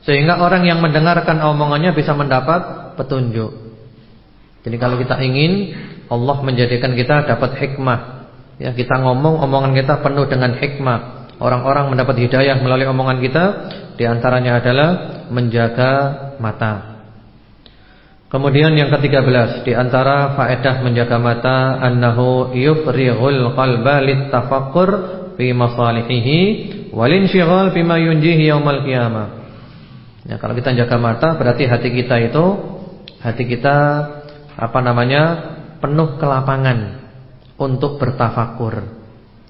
sehingga orang yang mendengarkan omongannya bisa mendapat petunjuk. Jadi kalau kita ingin Allah menjadikan kita dapat hikmah, ya kita ngomong omongan kita penuh dengan hikmah. Orang-orang mendapat hidayah melalui omongan kita, di antaranya adalah menjaga mata. Kemudian yang ketiga belas di antara faedah menjaga mata annahu yufrighul qalba littafakkur fi masalihihi wal insyighal bima yunjihi yaumal qiyamah. Ya, kalau kita jaga mata berarti hati kita itu hati kita apa namanya? penuh kelapangan untuk bertafakur.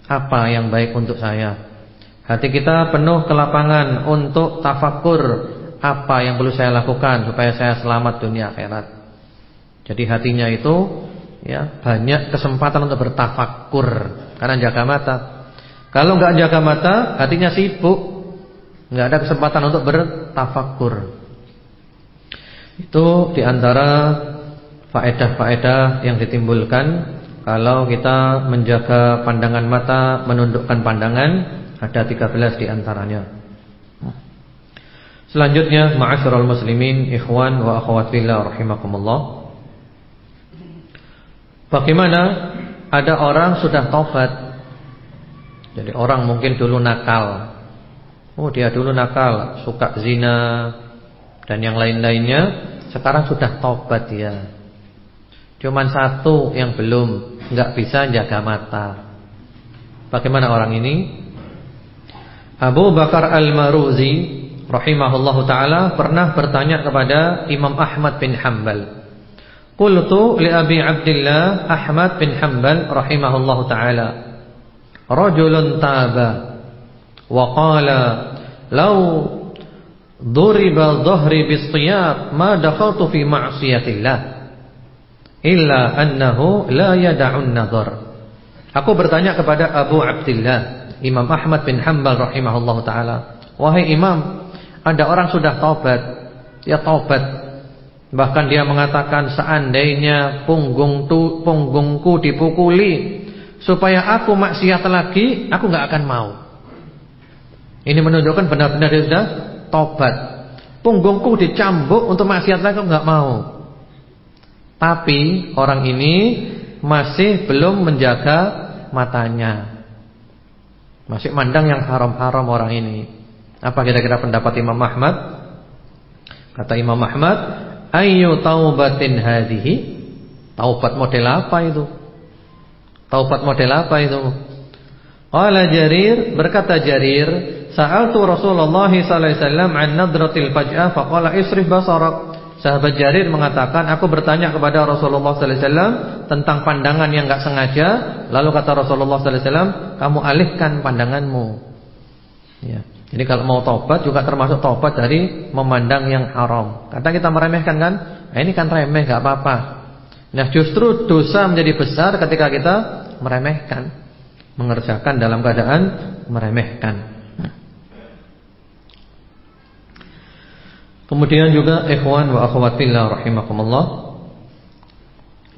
Apa yang baik untuk saya? Hati kita penuh kelapangan untuk tafakur apa yang perlu saya lakukan supaya saya selamat dunia akhirat. Jadi hatinya itu ya banyak kesempatan untuk bertafakur karena jaga mata. Kalau nggak jaga mata, hatinya sibuk, nggak ada kesempatan untuk bertafakur. Itu di antara faedah-faedah yang ditimbulkan kalau kita menjaga pandangan mata, menundukkan pandangan, ada 13 di antaranya. Selanjutnya ma'asyiral muslimin, ikhwan wa akhwat fillah rahimakumullah. Bagaimana ada orang sudah taubat. Jadi orang mungkin dulu nakal. Oh, dia dulu nakal, suka zina dan yang lain-lainnya, sekarang sudah taubat dia. Cuman satu yang belum, enggak bisa jaga mata. Bagaimana orang ini? Abu Bakar Al-Maruzi rahimahullahu taala pernah bertanya kepada Imam Ahmad bin Hanbal. Qultu li Abi Abdullah Ahmad bin Hanbal rahimahullahu taala. Rajulun taba wa qala law duriba dhahri bis-siyab ma dakhaltu fi ma'siyatillah illa annahu la yad'un nadhar. Aku bertanya kepada Abu Abdullah Imam Ahmad bin Hanbal rahimahullahu taala, wahai Imam, ada orang sudah taubat, ya taubat. Bahkan dia mengatakan seandainya punggung tu, punggungku dipukuli supaya aku maksiat lagi, aku nggak akan mau. Ini menunjukkan benar-benar dia sudah taubat. Punggungku dicambuk untuk maksiat lagi aku nggak mau. Tapi orang ini masih belum menjaga matanya. Masih mandang yang haram-haram orang ini. Apa kira-kira pendapat Imam Ahmad? Kata Imam Ahmad, "Ayyu taubatin hadhihi?" Taubat model apa itu? Taubat model apa itu? Qala Jarir, berkata Jarir, "Sa'altu Rasulullah sallallahu alaihi wasallam an nadratil faj'ah faqala isrif basarak." Sahabat Jarir mengatakan, aku bertanya kepada Rasulullah sallallahu alaihi wasallam tentang pandangan yang enggak sengaja, lalu kata Rasulullah sallallahu alaihi wasallam, "Kamu alihkan pandanganmu." Ya. Jadi kalau mau tobat juga termasuk tobat dari memandang yang haram. Kadang kita meremehkan kan? Nah, ini kan remeh gak apa-apa. Nah justru dosa menjadi besar ketika kita meremehkan. Mengerjakan dalam keadaan meremehkan. Kemudian juga ikhwan wa akhwatillah rahimakumullah.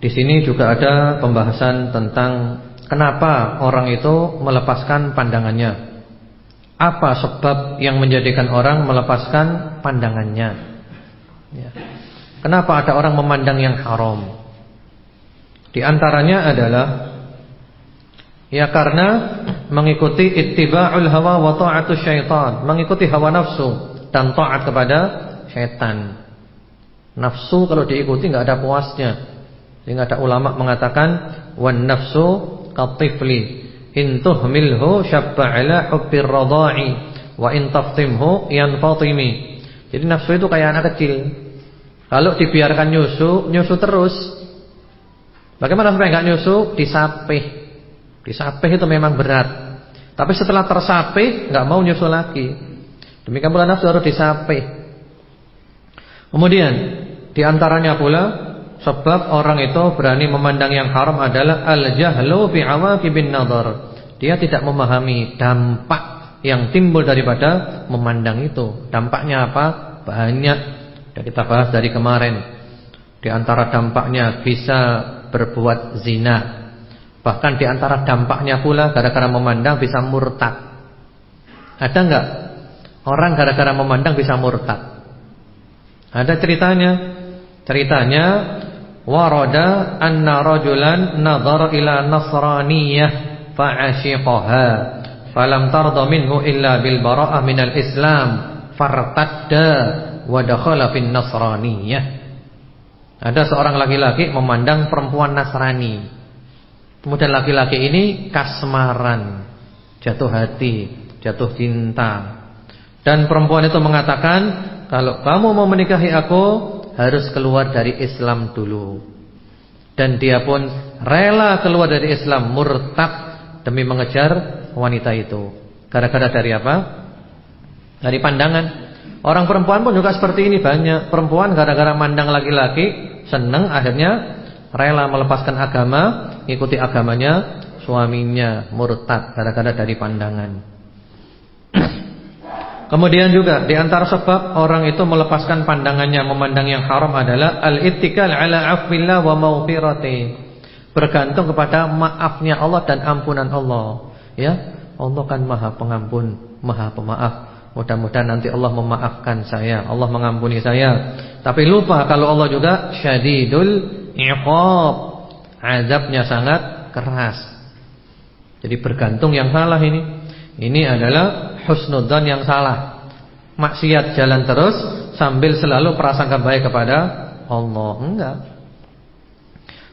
Di sini juga ada pembahasan tentang kenapa orang itu melepaskan pandangannya. Apa sebab yang menjadikan orang melepaskan pandangannya? Ya. Kenapa ada orang memandang yang haram? Di antaranya adalah Ya karena mengikuti ittiba'ul hawa wa ta'atus syaitan, mengikuti hawa nafsu dan taat kepada syaitan. Nafsu kalau diikuti enggak ada puasnya. Sehingga ada ulama mengatakan wan nafsu qatifli in tuhmilhu syabba ala hubbir radha'i wa in taftimhu yanfatimi. Jadi nafsu itu kayak anak kecil. Kalau dibiarkan nyusu, nyusu terus. Bagaimana supaya enggak nyusu? Disapih. Disapih itu memang berat. Tapi setelah tersapih nggak mau nyusul lagi. Demikian pula nafsu harus disapih. Kemudian di antaranya pula sebab orang itu berani memandang yang haram adalah al-jahlu fi awaqibin nadhar. Dia tidak memahami dampak yang timbul daripada memandang itu. Dampaknya apa? Banyak. Sudah kita bahas dari kemarin. Di antara dampaknya bisa berbuat zina Bahkan di antara dampaknya pula gara-gara memandang bisa murtad. Ada enggak orang gara-gara memandang bisa murtad? Ada ceritanya. Ceritanya warada anna rajulan nadhara ila nasraniyah fa'ashiqaha falam tarda minhu illa bil bara'ah minal islam fartadda wa dakhala fin nasraniyah. Ada seorang laki-laki memandang perempuan Nasrani. Kemudian laki-laki ini kasmaran, jatuh hati, jatuh cinta. Dan perempuan itu mengatakan, kalau kamu mau menikahi aku, harus keluar dari Islam dulu. Dan dia pun rela keluar dari Islam, murtad demi mengejar wanita itu. Gara-gara dari apa? Dari pandangan. Orang perempuan pun juga seperti ini banyak. Perempuan gara-gara mandang laki-laki, senang akhirnya rela melepaskan agama, ikuti agamanya suaminya murtad gara-gara dari pandangan. Kemudian juga di antara sebab orang itu melepaskan pandangannya memandang yang haram adalah al-ittikal ala afwillah wa maghfirati. Bergantung kepada maafnya Allah dan ampunan Allah. Ya, Allah kan Maha Pengampun, Maha Pemaaf. Mudah-mudahan nanti Allah memaafkan saya, Allah mengampuni saya. Tapi lupa kalau Allah juga syadidul iqab. Azabnya sangat keras. Jadi bergantung yang salah ini. Ini adalah husnudzan yang salah. Maksiat jalan terus sambil selalu prasangka baik kepada Allah. Enggak.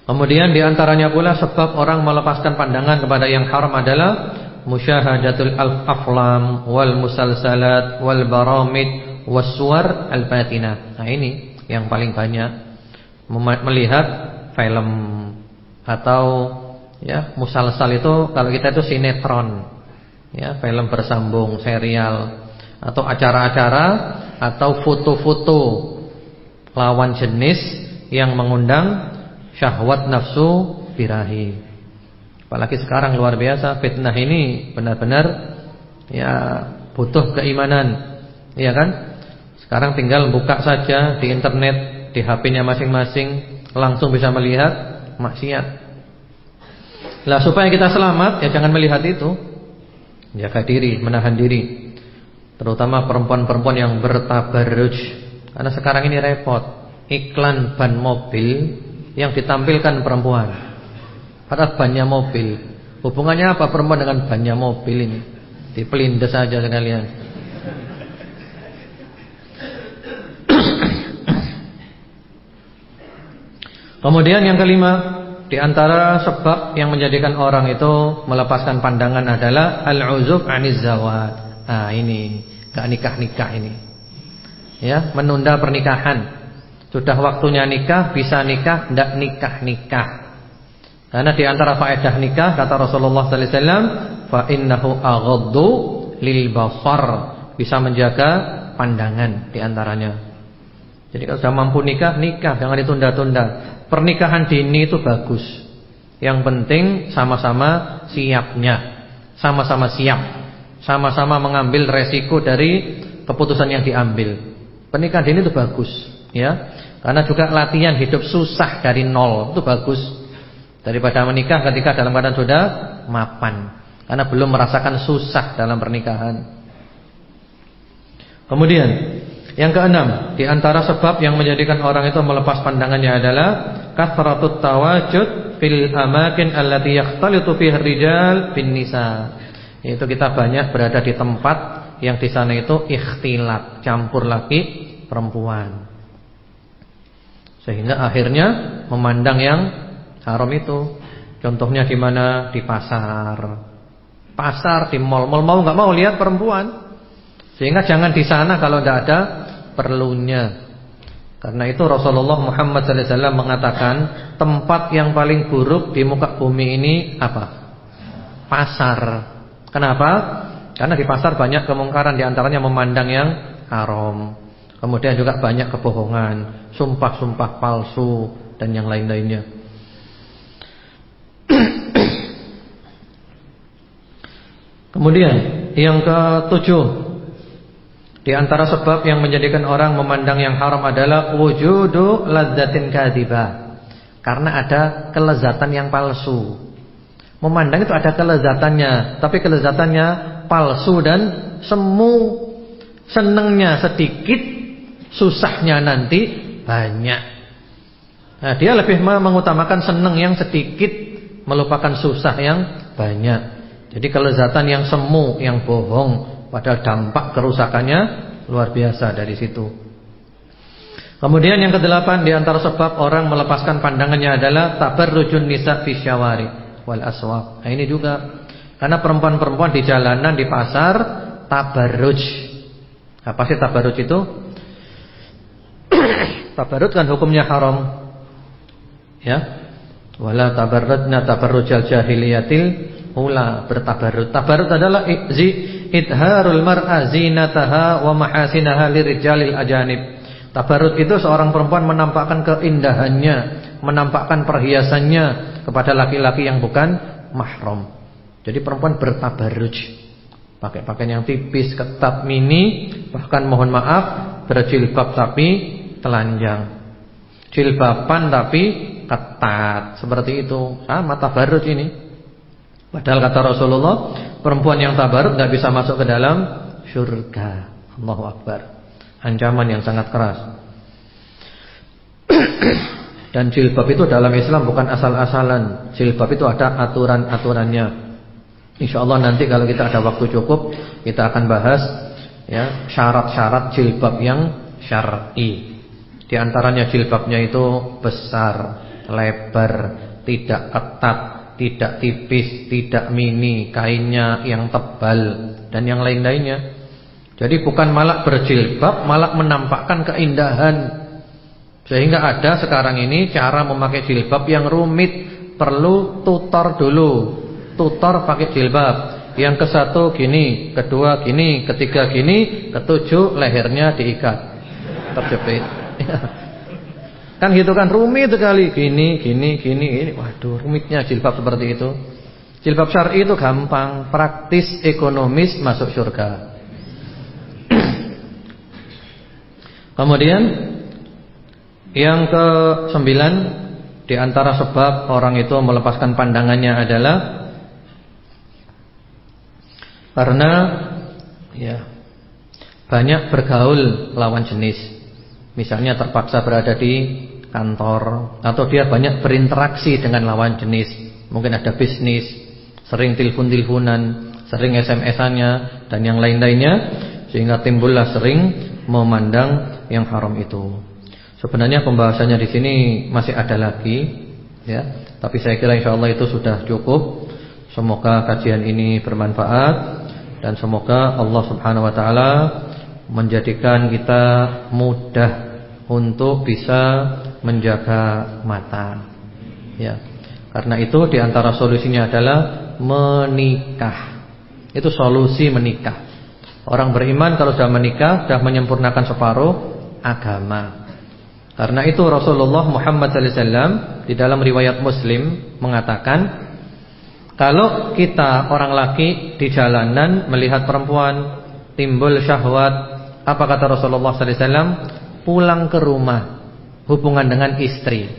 Kemudian di antaranya pula sebab orang melepaskan pandangan kepada yang haram adalah musyahadatul aflam wal musalsalat wal baramid waswar al batinah. Nah ini yang paling banyak melihat film atau ya musalsal itu kalau kita itu sinetron ya film bersambung serial atau acara-acara atau foto-foto lawan jenis yang mengundang syahwat nafsu birahi apalagi sekarang luar biasa fitnah ini benar-benar ya butuh keimanan ya kan sekarang tinggal buka saja di internet di HP-nya masing-masing langsung bisa melihat maksiat. Lah supaya kita selamat ya jangan melihat itu. Jaga diri, menahan diri. Terutama perempuan-perempuan yang bertabarruj. Karena sekarang ini repot. Iklan ban mobil yang ditampilkan perempuan. Padahal bannya mobil. Hubungannya apa perempuan dengan bannya mobil ini? Dipelindes saja sekalian. Kemudian yang kelima, di antara sebab yang menjadikan orang itu melepaskan pandangan adalah al-uzub 'aniz zawad. Nah, ini enggak nikah-nikah ini. Ya, menunda pernikahan. Sudah waktunya nikah, bisa nikah, enggak nikah-nikah. Karena di antara faedah nikah kata Rasulullah sallallahu alaihi wasallam, fa innahu aghaddu lil basar, bisa menjaga pandangan di antaranya. Jadi kalau sudah mampu nikah, nikah, jangan ditunda-tunda. Pernikahan dini itu bagus. Yang penting sama-sama siapnya. Sama-sama siap. Sama-sama mengambil resiko dari keputusan yang diambil. Pernikahan dini itu bagus, ya. Karena juga latihan hidup susah dari nol itu bagus. Daripada menikah ketika dalam keadaan sudah mapan. Karena belum merasakan susah dalam pernikahan. Kemudian yang keenam, di antara sebab yang menjadikan orang itu melepas pandangannya adalah kasratut tawajud fil amakin allati yakhtalitu fiha rijal bin nisa. Yaitu kita banyak berada di tempat yang di sana itu ikhtilat, campur laki perempuan. Sehingga akhirnya memandang yang haram itu. Contohnya di mana? Di pasar. Pasar, di mall-mall mau nggak mau lihat perempuan. Sehingga jangan di sana kalau tidak ada perlunya. Karena itu Rasulullah Muhammad SAW mengatakan tempat yang paling buruk di muka bumi ini apa? Pasar. Kenapa? Karena di pasar banyak kemungkaran di antaranya memandang yang haram. Kemudian juga banyak kebohongan, sumpah-sumpah palsu dan yang lain-lainnya. Kemudian yang ketujuh di antara sebab yang menjadikan orang memandang yang haram adalah wujudu ladzatin kadhibah. Karena ada kelezatan yang palsu. Memandang itu ada kelezatannya, tapi kelezatannya palsu dan semu. Senengnya sedikit, susahnya nanti banyak. Nah, dia lebih mengutamakan senang yang sedikit, melupakan susah yang banyak. Jadi kelezatan yang semu, yang bohong, padahal dampak kerusakannya luar biasa dari situ. Kemudian yang kedelapan di antara sebab orang melepaskan pandangannya adalah tabarrujun nisa fi syawari wal aswaq. Nah, ini juga karena perempuan-perempuan di jalanan, di pasar tabarruj. Apa sih tabarruj itu? Tabarut kan hukumnya haram. Ya. Wala tabarrudna tabarrujal jahiliyatil ula bertabarut. Tabarut adalah zi idharul mar'a zinataha wa mahasinaha lirijalil ajanib. Tabarut itu seorang perempuan menampakkan keindahannya, menampakkan perhiasannya kepada laki-laki yang bukan mahram. Jadi perempuan bertabaruj. Pakai pakaian yang tipis, ketat, mini, bahkan mohon maaf berjilbab tapi telanjang. Jilbaban tapi ketat, seperti itu. Sama tabarut ini. Padahal kata Rasulullah, perempuan yang tabarut nggak bisa masuk ke dalam surga. Allahu Akbar. Ancaman yang sangat keras. Dan jilbab itu dalam Islam bukan asal-asalan. Jilbab itu ada aturan-aturannya. Insya Allah nanti kalau kita ada waktu cukup, kita akan bahas ya syarat-syarat jilbab yang syar'i. Di antaranya jilbabnya itu besar, lebar, tidak ketat, tidak tipis, tidak mini, kainnya yang tebal dan yang lain-lainnya. Jadi bukan malah berjilbab, malah menampakkan keindahan. Sehingga ada sekarang ini cara memakai jilbab yang rumit, perlu tutor dulu. Tutor pakai jilbab. Yang ke satu gini, kedua gini, ketiga gini, ketujuh lehernya diikat. Terjepit. kan gitu kan rumit sekali. Gini gini gini ini waduh rumitnya jilbab seperti itu. Jilbab syar'i itu gampang. Praktis ekonomis masuk surga. Kemudian yang ke sembilan di antara sebab orang itu melepaskan pandangannya adalah karena ya banyak bergaul lawan jenis. Misalnya terpaksa berada di kantor atau dia banyak berinteraksi dengan lawan jenis. Mungkin ada bisnis, sering telepon-teleponan, sering SMS-annya dan yang lain-lainnya sehingga timbullah sering memandang yang haram itu. Sebenarnya pembahasannya di sini masih ada lagi ya, tapi saya kira insya Allah itu sudah cukup. Semoga kajian ini bermanfaat dan semoga Allah Subhanahu wa taala menjadikan kita mudah untuk bisa menjaga mata. Ya. Karena itu di antara solusinya adalah menikah. Itu solusi menikah. Orang beriman kalau sudah menikah sudah menyempurnakan separuh agama. Karena itu Rasulullah Muhammad SAW di dalam riwayat Muslim mengatakan kalau kita orang laki di jalanan melihat perempuan timbul syahwat, apa kata Rasulullah SAW? pulang ke rumah hubungan dengan istri.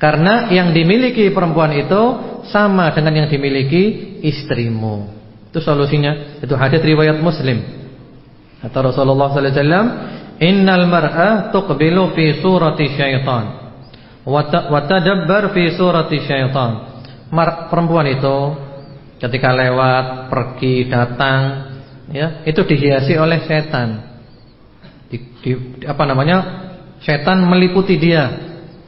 Karena yang dimiliki perempuan itu sama dengan yang dimiliki istrimu. Itu solusinya. Itu hadis riwayat Muslim. Kata Rasulullah sallallahu alaihi wasallam, "Innal mar'a tuqbilu fi surati syaitan Wa tadabbar fi surati syaitan. Perempuan itu ketika lewat, pergi, datang, ya, itu dihiasi oleh setan. Di, di, apa namanya? Setan meliputi dia,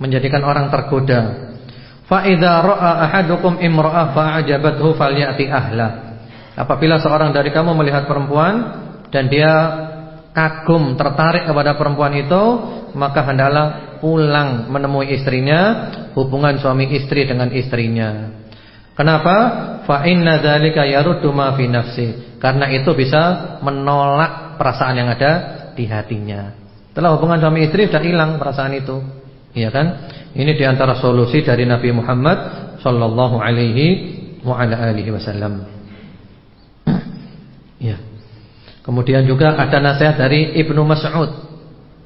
menjadikan orang tergoda. Fa idza ra'a ahadukum imra'ah fa'ajabathu falyati ahla. Apabila seorang dari kamu melihat perempuan dan dia kagum, tertarik kepada perempuan itu, maka hendaklah pulang menemui istrinya, hubungan suami istri dengan istrinya. Kenapa? Fa inna dzalika yaruddu ma fi nafsi. Karena itu bisa menolak perasaan yang ada di hatinya. Setelah hubungan suami istri sudah hilang perasaan itu. Iya kan? Ini di antara solusi dari Nabi Muhammad sallallahu alaihi wa ala alihi wasallam. Ya. Kemudian juga ada nasihat dari Ibnu Mas'ud.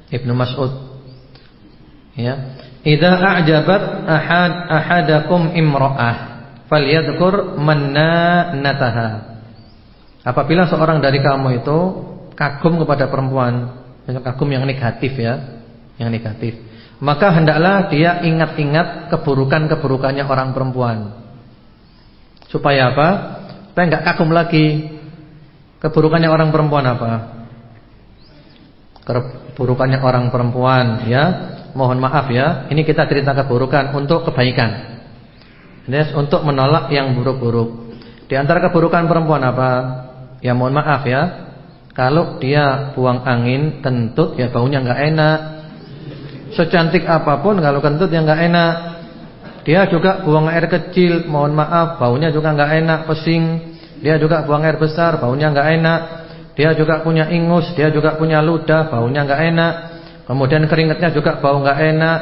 Ibnu Mas'ud. Ya. Idza a'jabat ahad ahadakum imra'ah falyadhkur mannanataha. Apabila seorang dari kamu itu kagum kepada perempuan, kagum yang negatif ya, yang negatif maka hendaklah dia ingat-ingat keburukan-keburukannya orang perempuan. Supaya apa? Supaya enggak kagum lagi. Keburukannya orang perempuan apa? Keburukannya orang perempuan ya. Mohon maaf ya, ini kita cerita keburukan untuk kebaikan. Ini untuk menolak yang buruk-buruk. Di antara keburukan perempuan apa? Ya mohon maaf ya. Kalau dia buang angin kentut ya baunya enggak enak Secantik apa pun kalau kentut yang nggak enak. Dia juga buang air kecil, mohon maaf, baunya juga nggak enak, pesing. Dia juga buang air besar, baunya nggak enak. Dia juga punya ingus, dia juga punya ludah, baunya nggak enak. Kemudian keringatnya juga bau nggak enak,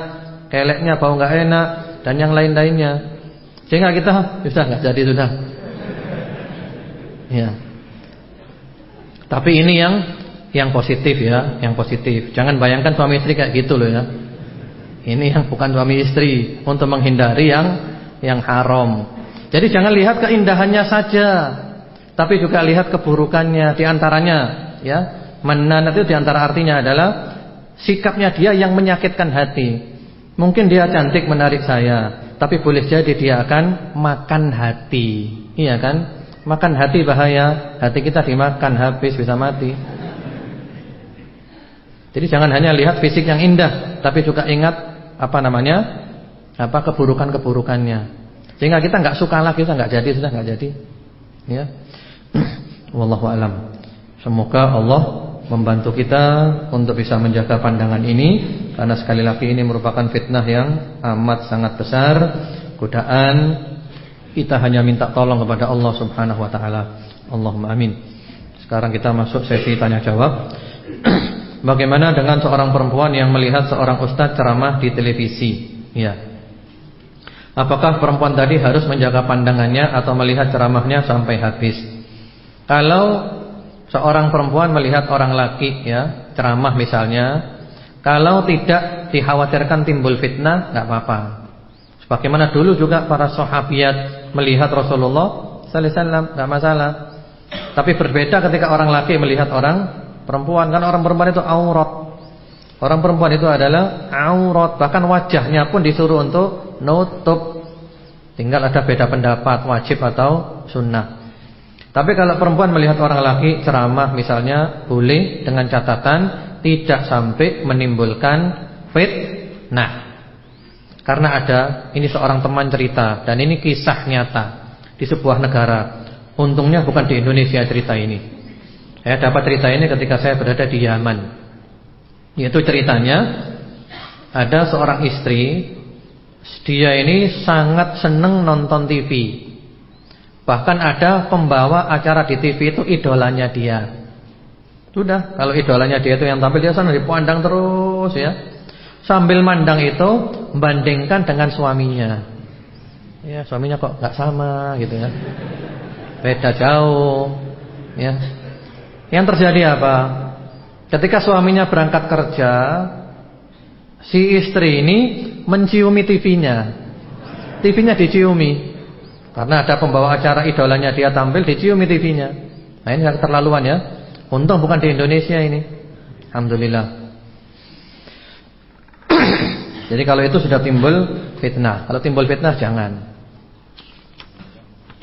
keleknya bau nggak enak, dan yang lain-lainnya. Sehingga kita sudah nggak jadi sudah. Ya. Tapi ini yang yang positif ya, yang positif. Jangan bayangkan suami istri kayak gitu loh ya. Ini yang bukan suami istri untuk menghindari yang yang haram. Jadi jangan lihat keindahannya saja, tapi juga lihat keburukannya. Di antaranya, ya, menan itu di antara artinya adalah sikapnya dia yang menyakitkan hati. Mungkin dia cantik menarik saya, tapi boleh jadi dia akan makan hati. Iya kan? Makan hati bahaya, hati kita dimakan habis bisa mati. Jadi jangan hanya lihat fisik yang indah, tapi juga ingat apa namanya? Apa keburukan-keburukannya. Sehingga kita nggak suka lagi, kita nggak jadi, sudah nggak jadi. Ya. Wallahu alam. Semoga Allah membantu kita untuk bisa menjaga pandangan ini karena sekali lagi ini merupakan fitnah yang amat sangat besar, godaan kita hanya minta tolong kepada Allah Subhanahu wa taala. Allahumma amin. Sekarang kita masuk sesi tanya jawab. Bagaimana dengan seorang perempuan yang melihat seorang ustadz ceramah di televisi? Ya. Apakah perempuan tadi harus menjaga pandangannya atau melihat ceramahnya sampai habis? Kalau seorang perempuan melihat orang laki ya, ceramah misalnya, kalau tidak dikhawatirkan timbul fitnah, nggak apa-apa. Sebagaimana dulu juga para sahabiat melihat Rasulullah sallallahu alaihi wasallam, masalah. Tapi berbeda ketika orang laki melihat orang Perempuan kan orang perempuan itu aurat. Orang perempuan itu adalah aurat, bahkan wajahnya pun disuruh untuk nutup. Tinggal ada beda pendapat wajib atau sunnah. Tapi kalau perempuan melihat orang laki ceramah misalnya boleh dengan catatan tidak sampai menimbulkan fitnah. Karena ada ini seorang teman cerita dan ini kisah nyata di sebuah negara. Untungnya bukan di Indonesia cerita ini. Saya dapat cerita ini ketika saya berada di Yaman. Yaitu ceritanya ada seorang istri, dia ini sangat senang nonton TV. Bahkan ada pembawa acara di TV itu idolanya dia. Sudah, kalau idolanya dia itu yang tampil dia sana dipandang terus ya. Sambil mandang itu membandingkan dengan suaminya. Ya, suaminya kok nggak sama gitu ya. Beda jauh. Ya, yang terjadi apa? Ketika suaminya berangkat kerja, si istri ini menciumi TV-nya. TV-nya diciumi. Karena ada pembawa acara idolanya dia tampil diciumi TV-nya. Nah ini keterlaluan ya. Untung bukan di Indonesia ini. Alhamdulillah. Jadi kalau itu sudah timbul fitnah. Kalau timbul fitnah jangan.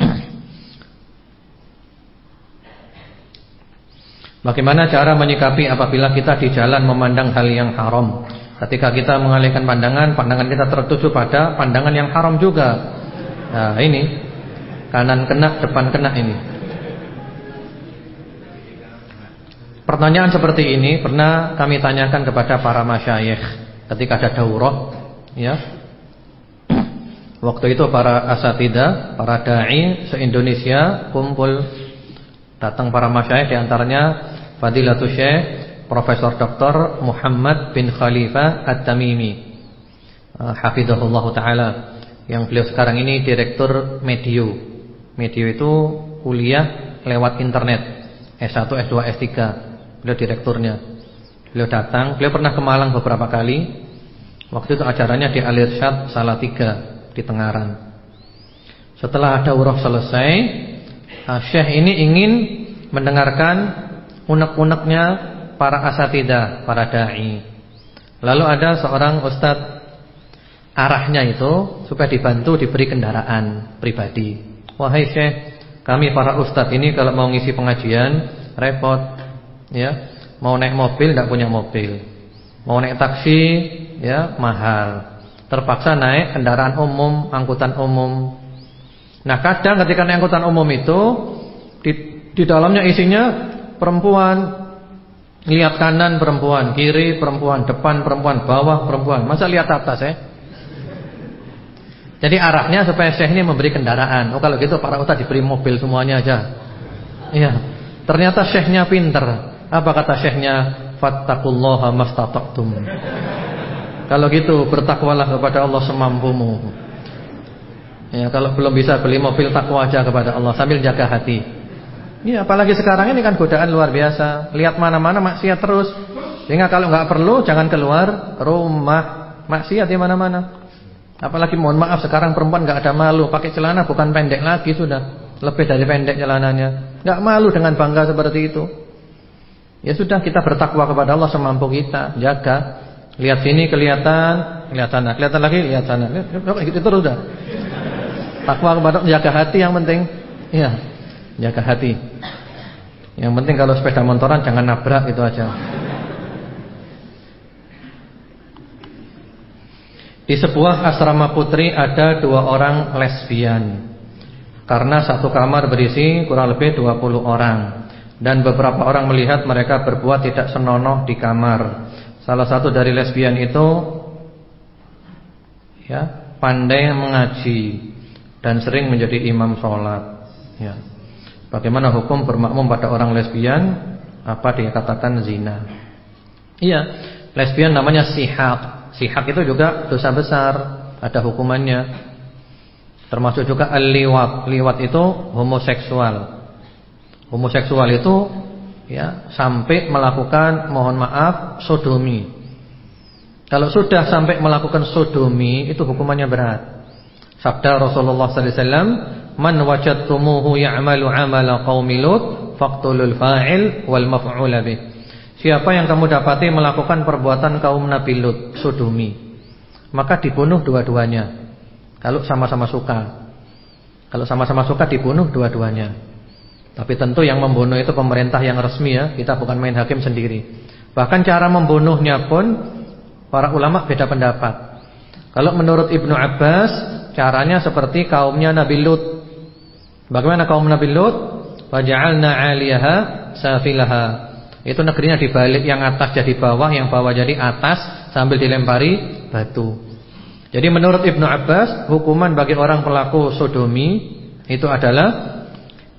Bagaimana cara menyikapi apabila kita di jalan memandang hal yang haram? Ketika kita mengalihkan pandangan, pandangan kita tertuju pada pandangan yang haram juga. Nah, ini kanan kena, depan kena ini. Pertanyaan seperti ini pernah kami tanyakan kepada para masyayikh ketika ada daurah, ya. Waktu itu para asatidah, para dai se-Indonesia kumpul datang para masyayikh di antaranya Fadilatul Syekh Profesor Dr. Muhammad bin Khalifah At-Tamimi. Uh, hafizahullah taala yang beliau sekarang ini direktur Medio. Medio itu kuliah lewat internet. S1, S2, S3 Beliau direkturnya Beliau datang Beliau pernah ke Malang beberapa kali Waktu itu acaranya di Alirsyad Salatiga Di Tengaran. Setelah ada uruf selesai ah, Syekh ini ingin Mendengarkan Unek-uneknya para asatidah Para da'i. Lalu ada seorang ustadz Arahnya itu Supaya dibantu diberi kendaraan pribadi. Wahai Syekh Kami para ustadz ini kalau mau ngisi pengajian Repot ya. Mau naik mobil tidak punya mobil. Mau naik taksi ya mahal terpaksa naik kendaraan umum angkutan umum nah kadang ketika naik angkutan umum itu di, di dalamnya isinya perempuan lihat kanan perempuan kiri perempuan depan perempuan bawah perempuan masa lihat atas ya jadi arahnya supaya Syekh ini memberi kendaraan. Oh kalau gitu para ustaz diberi mobil semuanya aja. Iya. Ternyata Syekhnya pinter. Apa kata syekhnya? Fattakullaha mastata'tum. Kalau gitu bertakwalah kepada Allah semampumu. Ya, kalau belum bisa beli mobil takwa aja kepada Allah sambil jaga hati. Ya, apalagi sekarang ini kan godaan luar biasa. Lihat mana-mana maksiat terus. Sehingga kalau nggak perlu jangan keluar rumah. Maksiat di mana-mana. Apalagi mohon maaf sekarang perempuan nggak ada malu, pakai celana bukan pendek lagi sudah. Lebih dari pendek celananya. Nggak malu dengan bangga seperti itu. Ya sudah kita bertakwa kepada Allah semampu kita, jaga. Lihat sini kelihatan, lihat sana, kelihatan lagi, lihat sana. Itu terus sudah. Takwa kepada jaga hati yang penting. Iya, jaga hati. Yang penting kalau sepeda motoran jangan nabrak itu aja. Di sebuah asrama putri ada dua orang lesbian Karena satu kamar berisi kurang lebih 20 orang dan beberapa orang melihat mereka berbuat tidak senonoh di kamar. Salah satu dari lesbian itu ya, pandai mengaji dan sering menjadi imam sholat. Ya. Bagaimana hukum bermakmum pada orang lesbian? Apa dia katakan zina? Iya, lesbian namanya sihak. Sihak itu juga dosa besar, ada hukumannya. Termasuk juga al-liwat. Liwat itu homoseksual. Homoseksual itu ya sampai melakukan mohon maaf sodomi. Kalau sudah sampai melakukan sodomi itu hukumannya berat. Sabda Rasulullah sallallahu alaihi wasallam, "Man wajadtumuhu ya'malu 'amala qaumi Lut, faqtulul fa'il wal maf'ul bih." Siapa yang kamu dapati melakukan perbuatan kaum Nabi Lut, sodomi, maka dibunuh dua-duanya. Kalau sama-sama suka. Kalau sama-sama suka dibunuh dua-duanya. Tapi tentu yang membunuh itu pemerintah yang resmi ya, kita bukan main hakim sendiri. Bahkan cara membunuhnya pun para ulama beda pendapat. Kalau menurut Ibnu Abbas, caranya seperti kaumnya Nabi Lut. Bagaimana kaum Nabi Lut? Waja'alna 'aliyaha safilaha. Itu negerinya dibalik yang atas jadi bawah, yang bawah jadi atas sambil dilempari batu. Jadi menurut Ibnu Abbas, hukuman bagi orang pelaku sodomi itu adalah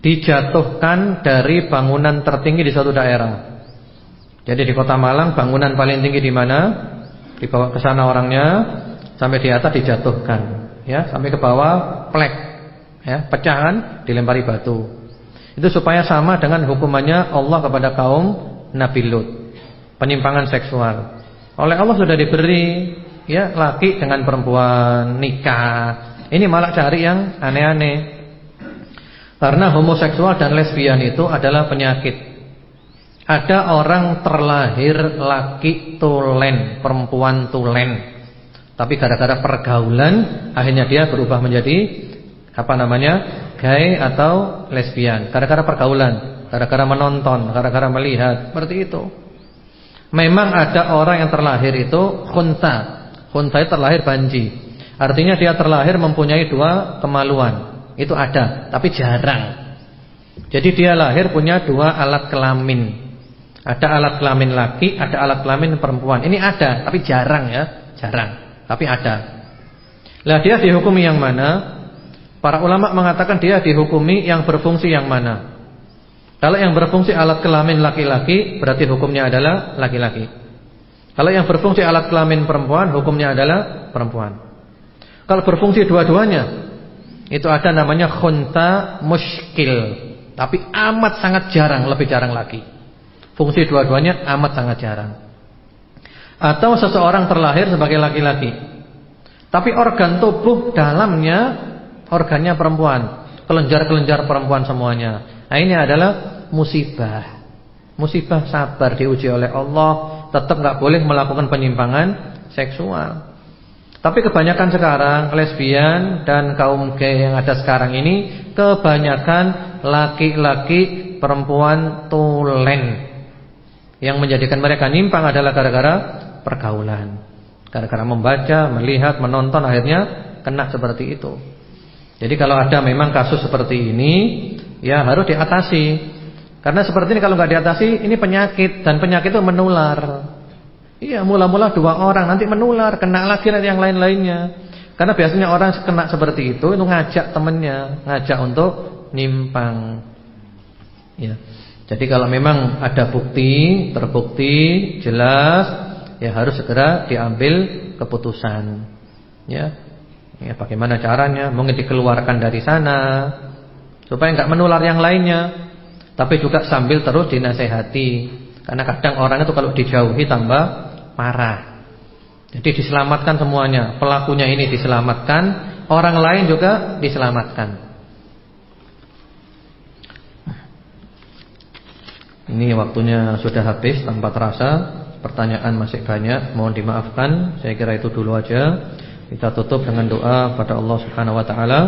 dijatuhkan dari bangunan tertinggi di suatu daerah. Jadi di Kota Malang bangunan paling tinggi di mana? Dibawa ke sana orangnya sampai di atas dijatuhkan, ya, sampai ke bawah plek, ya, pecahan dilempari batu. Itu supaya sama dengan hukumannya Allah kepada kaum Nabi Lut. Penyimpangan seksual. Oleh Allah sudah diberi ya laki dengan perempuan nikah. Ini malah cari yang aneh-aneh. Karena homoseksual dan lesbian itu adalah penyakit. Ada orang terlahir laki tulen, perempuan tulen. Tapi gara-gara pergaulan akhirnya dia berubah menjadi apa namanya? gay atau lesbian. Gara-gara pergaulan, gara-gara menonton, gara-gara melihat, seperti itu. Memang ada orang yang terlahir itu. Khunta itu terlahir banji. Artinya dia terlahir mempunyai dua kemaluan. Itu ada, tapi jarang. Jadi dia lahir punya dua alat kelamin. Ada alat kelamin laki, ada alat kelamin perempuan. Ini ada, tapi jarang ya, jarang. Tapi ada. Lah dia dihukumi yang mana? Para ulama mengatakan dia dihukumi yang berfungsi yang mana? Kalau yang berfungsi alat kelamin laki-laki berarti hukumnya adalah laki-laki. Kalau yang berfungsi alat kelamin perempuan hukumnya adalah perempuan. Kalau berfungsi dua-duanya itu ada namanya khunta muskil, tapi amat sangat jarang, lebih jarang lagi. Fungsi dua-duanya amat sangat jarang. Atau seseorang terlahir sebagai laki-laki. Tapi organ tubuh dalamnya Organnya perempuan. Kelenjar-kelenjar perempuan semuanya. Nah ini adalah musibah. Musibah sabar diuji oleh Allah. Tetap gak boleh melakukan penyimpangan seksual Tapi kebanyakan sekarang Lesbian dan kaum gay yang ada sekarang ini Kebanyakan laki-laki perempuan tulen Yang menjadikan mereka nyimpang adalah gara-gara pergaulan. Gara-gara membaca, melihat, menonton akhirnya kena seperti itu. Jadi kalau ada memang kasus seperti ini, ya harus diatasi. Karena seperti ini kalau nggak diatasi, ini penyakit dan penyakit itu menular. Iya, mula-mula dua orang nanti menular, kena lagi nanti yang lain-lainnya. Karena biasanya orang kena seperti itu itu ngajak temennya, ngajak untuk nyimpang. Ya. Jadi kalau memang ada bukti, terbukti, jelas ya harus segera diambil keputusan. Ya. Ya bagaimana caranya? Mungkin dikeluarkan dari sana supaya enggak menular yang lainnya. Tapi juga sambil terus dinasehati. Karena kadang orang itu kalau dijauhi tambah parah. Jadi diselamatkan semuanya. Pelakunya ini diselamatkan, orang lain juga diselamatkan. Ini waktunya sudah habis tanpa terasa. Pertanyaan masih banyak, mohon dimaafkan. Saya kira itu dulu aja. Kita tutup dengan doa pada Allah Subhanahu wa taala.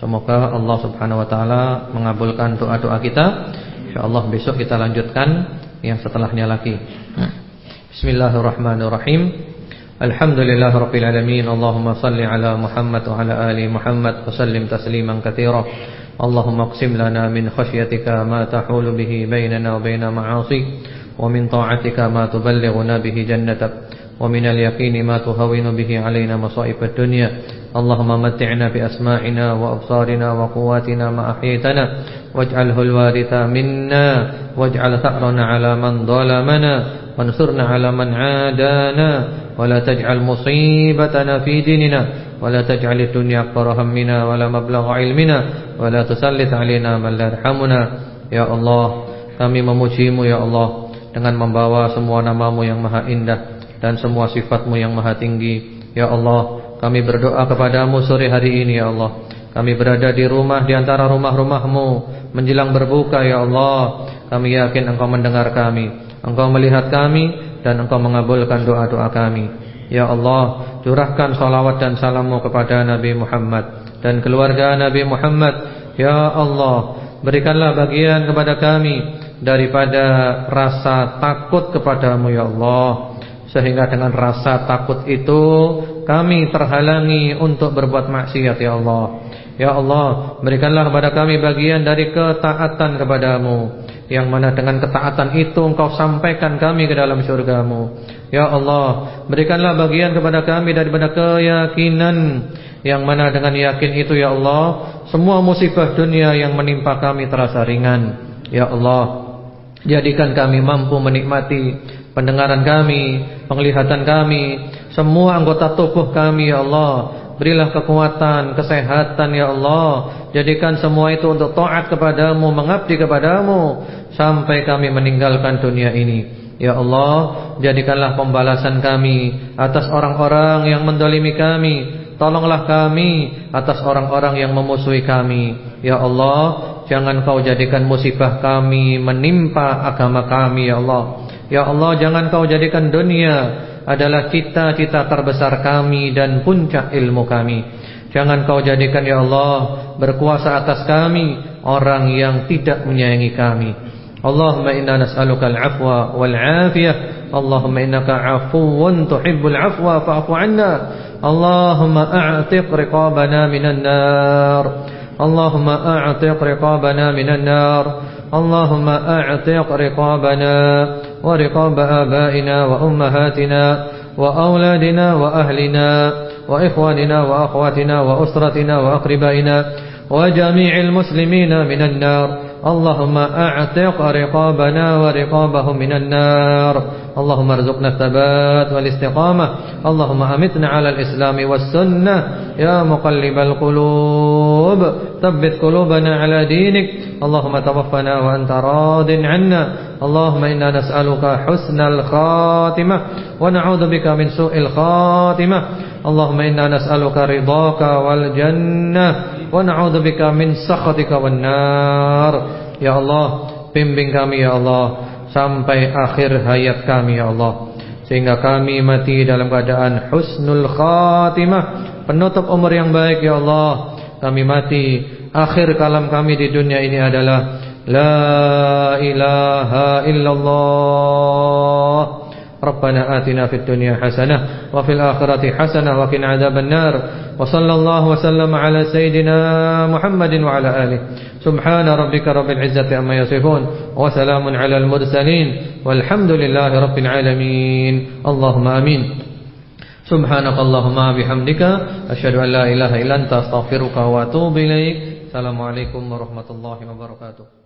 Semoga Allah Subhanahu wa taala mengabulkan doa-doa kita. Insyaallah besok kita lanjutkan yang setelahnya lagi. بسم الله الرحمن الرحيم الحمد لله رب العالمين اللهم صل على محمد وعلى آل محمد وسلم تسليما كثيرا اللهم اقسم لنا من خشيتك ما تحول به بيننا وبين معاصي ومن طاعتك ما تبلغنا به جنتك ومن اليقين ما تهون به علينا مصائب الدنيا اللهم متعنا بأسماعنا وأبصارنا وقواتنا ما أحيتنا واجعله الوارث منا واجعل ثأرنا على من ظلمنا وانصرنا على من عادانا ولا تجعل مصيبتنا في ديننا ولا تجعل الدنيا أكبر همنا ولا مبلغ علمنا ولا تسلط علينا من لا يرحمنا يا الله kami memujimu ya Allah dengan membawa semua namamu yang maha indah dan semua sifatmu yang maha tinggi. Ya Allah, kami berdoa kepadamu sore hari ini ya Allah. Kami berada di rumah di antara rumah-rumahmu menjelang berbuka ya Allah. Kami yakin Engkau mendengar kami, Engkau melihat kami dan Engkau mengabulkan doa-doa kami. Ya Allah, curahkan salawat dan salammu kepada Nabi Muhammad dan keluarga Nabi Muhammad. Ya Allah, berikanlah bagian kepada kami daripada rasa takut kepadamu ya Allah sehingga dengan rasa takut itu kami terhalangi untuk berbuat maksiat ya Allah. Ya Allah berikanlah kepada kami bagian dari ketaatan kepadamu. Yang mana dengan ketaatan itu engkau sampaikan kami ke dalam syurgamu. Ya Allah berikanlah bagian kepada kami daripada keyakinan. Yang mana dengan yakin itu ya Allah semua musibah dunia yang menimpa kami terasa ringan. Ya Allah Jadikan kami mampu menikmati pendengaran kami, penglihatan kami, semua anggota tubuh kami ya Allah. Berilah kekuatan, kesehatan ya Allah. Jadikan semua itu untuk taat kepadamu, mengabdi kepadamu sampai kami meninggalkan dunia ini. Ya Allah, jadikanlah pembalasan kami atas orang-orang yang mendolimi kami. Tolonglah kami atas orang-orang yang memusuhi kami. Ya Allah, Jangan kau jadikan musibah kami menimpa agama kami ya Allah Ya Allah jangan kau jadikan dunia adalah cita-cita terbesar kami dan puncak ilmu kami. Jangan kau jadikan ya Allah berkuasa atas kami orang yang tidak menyayangi kami. Allahumma inna nas'aluka al-afwa wal 'afiyah. Allahumma innaka 'afuwun tuhibbul 'afwa fa'fu 'anna. Allahumma a'tiq riqabana minan nar. Allahumma a'tiq riqabana minan nar. Allahumma a'tiq riqabana ورقاب آبائنا وأمهاتنا وأولادنا وأهلنا وإخواننا وأخواتنا وأسرتنا وأقربائنا وجميع المسلمين من النار اللهم أعتق رقابنا ورقابهم من النار. اللهم ارزقنا الثبات والاستقامة. اللهم أمتنا على الإسلام والسنة. يا مقلب القلوب ثبت قلوبنا على دينك. اللهم توفنا وأنت راض عنا. اللهم إنا نسألك حسن الخاتمة ونعوذ بك من سوء الخاتمة. اللهم إنا نسألك رضاك والجنة. wa na'udzubika min sakhatika wan nar. Ya Allah bimbing kami ya Allah sampai akhir hayat kami ya Allah. Sehingga kami mati dalam keadaan husnul khatimah penutup umur yang baik ya Allah. Kami mati. Akhir kalam kami di dunia ini adalah la ilaha illallah. ربنا آتنا في الدنيا حسنة وفي الآخرة حسنة وقنا عذاب النار وصلى الله وسلم على سيدنا محمد وعلى آله. سبحان ربك رب العزة أما يصفون وسلام على المرسلين والحمد لله رب العالمين. اللهم آمين. سبحانك اللهم بحمدك أشهد أن لا إله إلا أنت أستغفرك وأتوب إليك. السلام عليكم ورحمة الله وبركاته.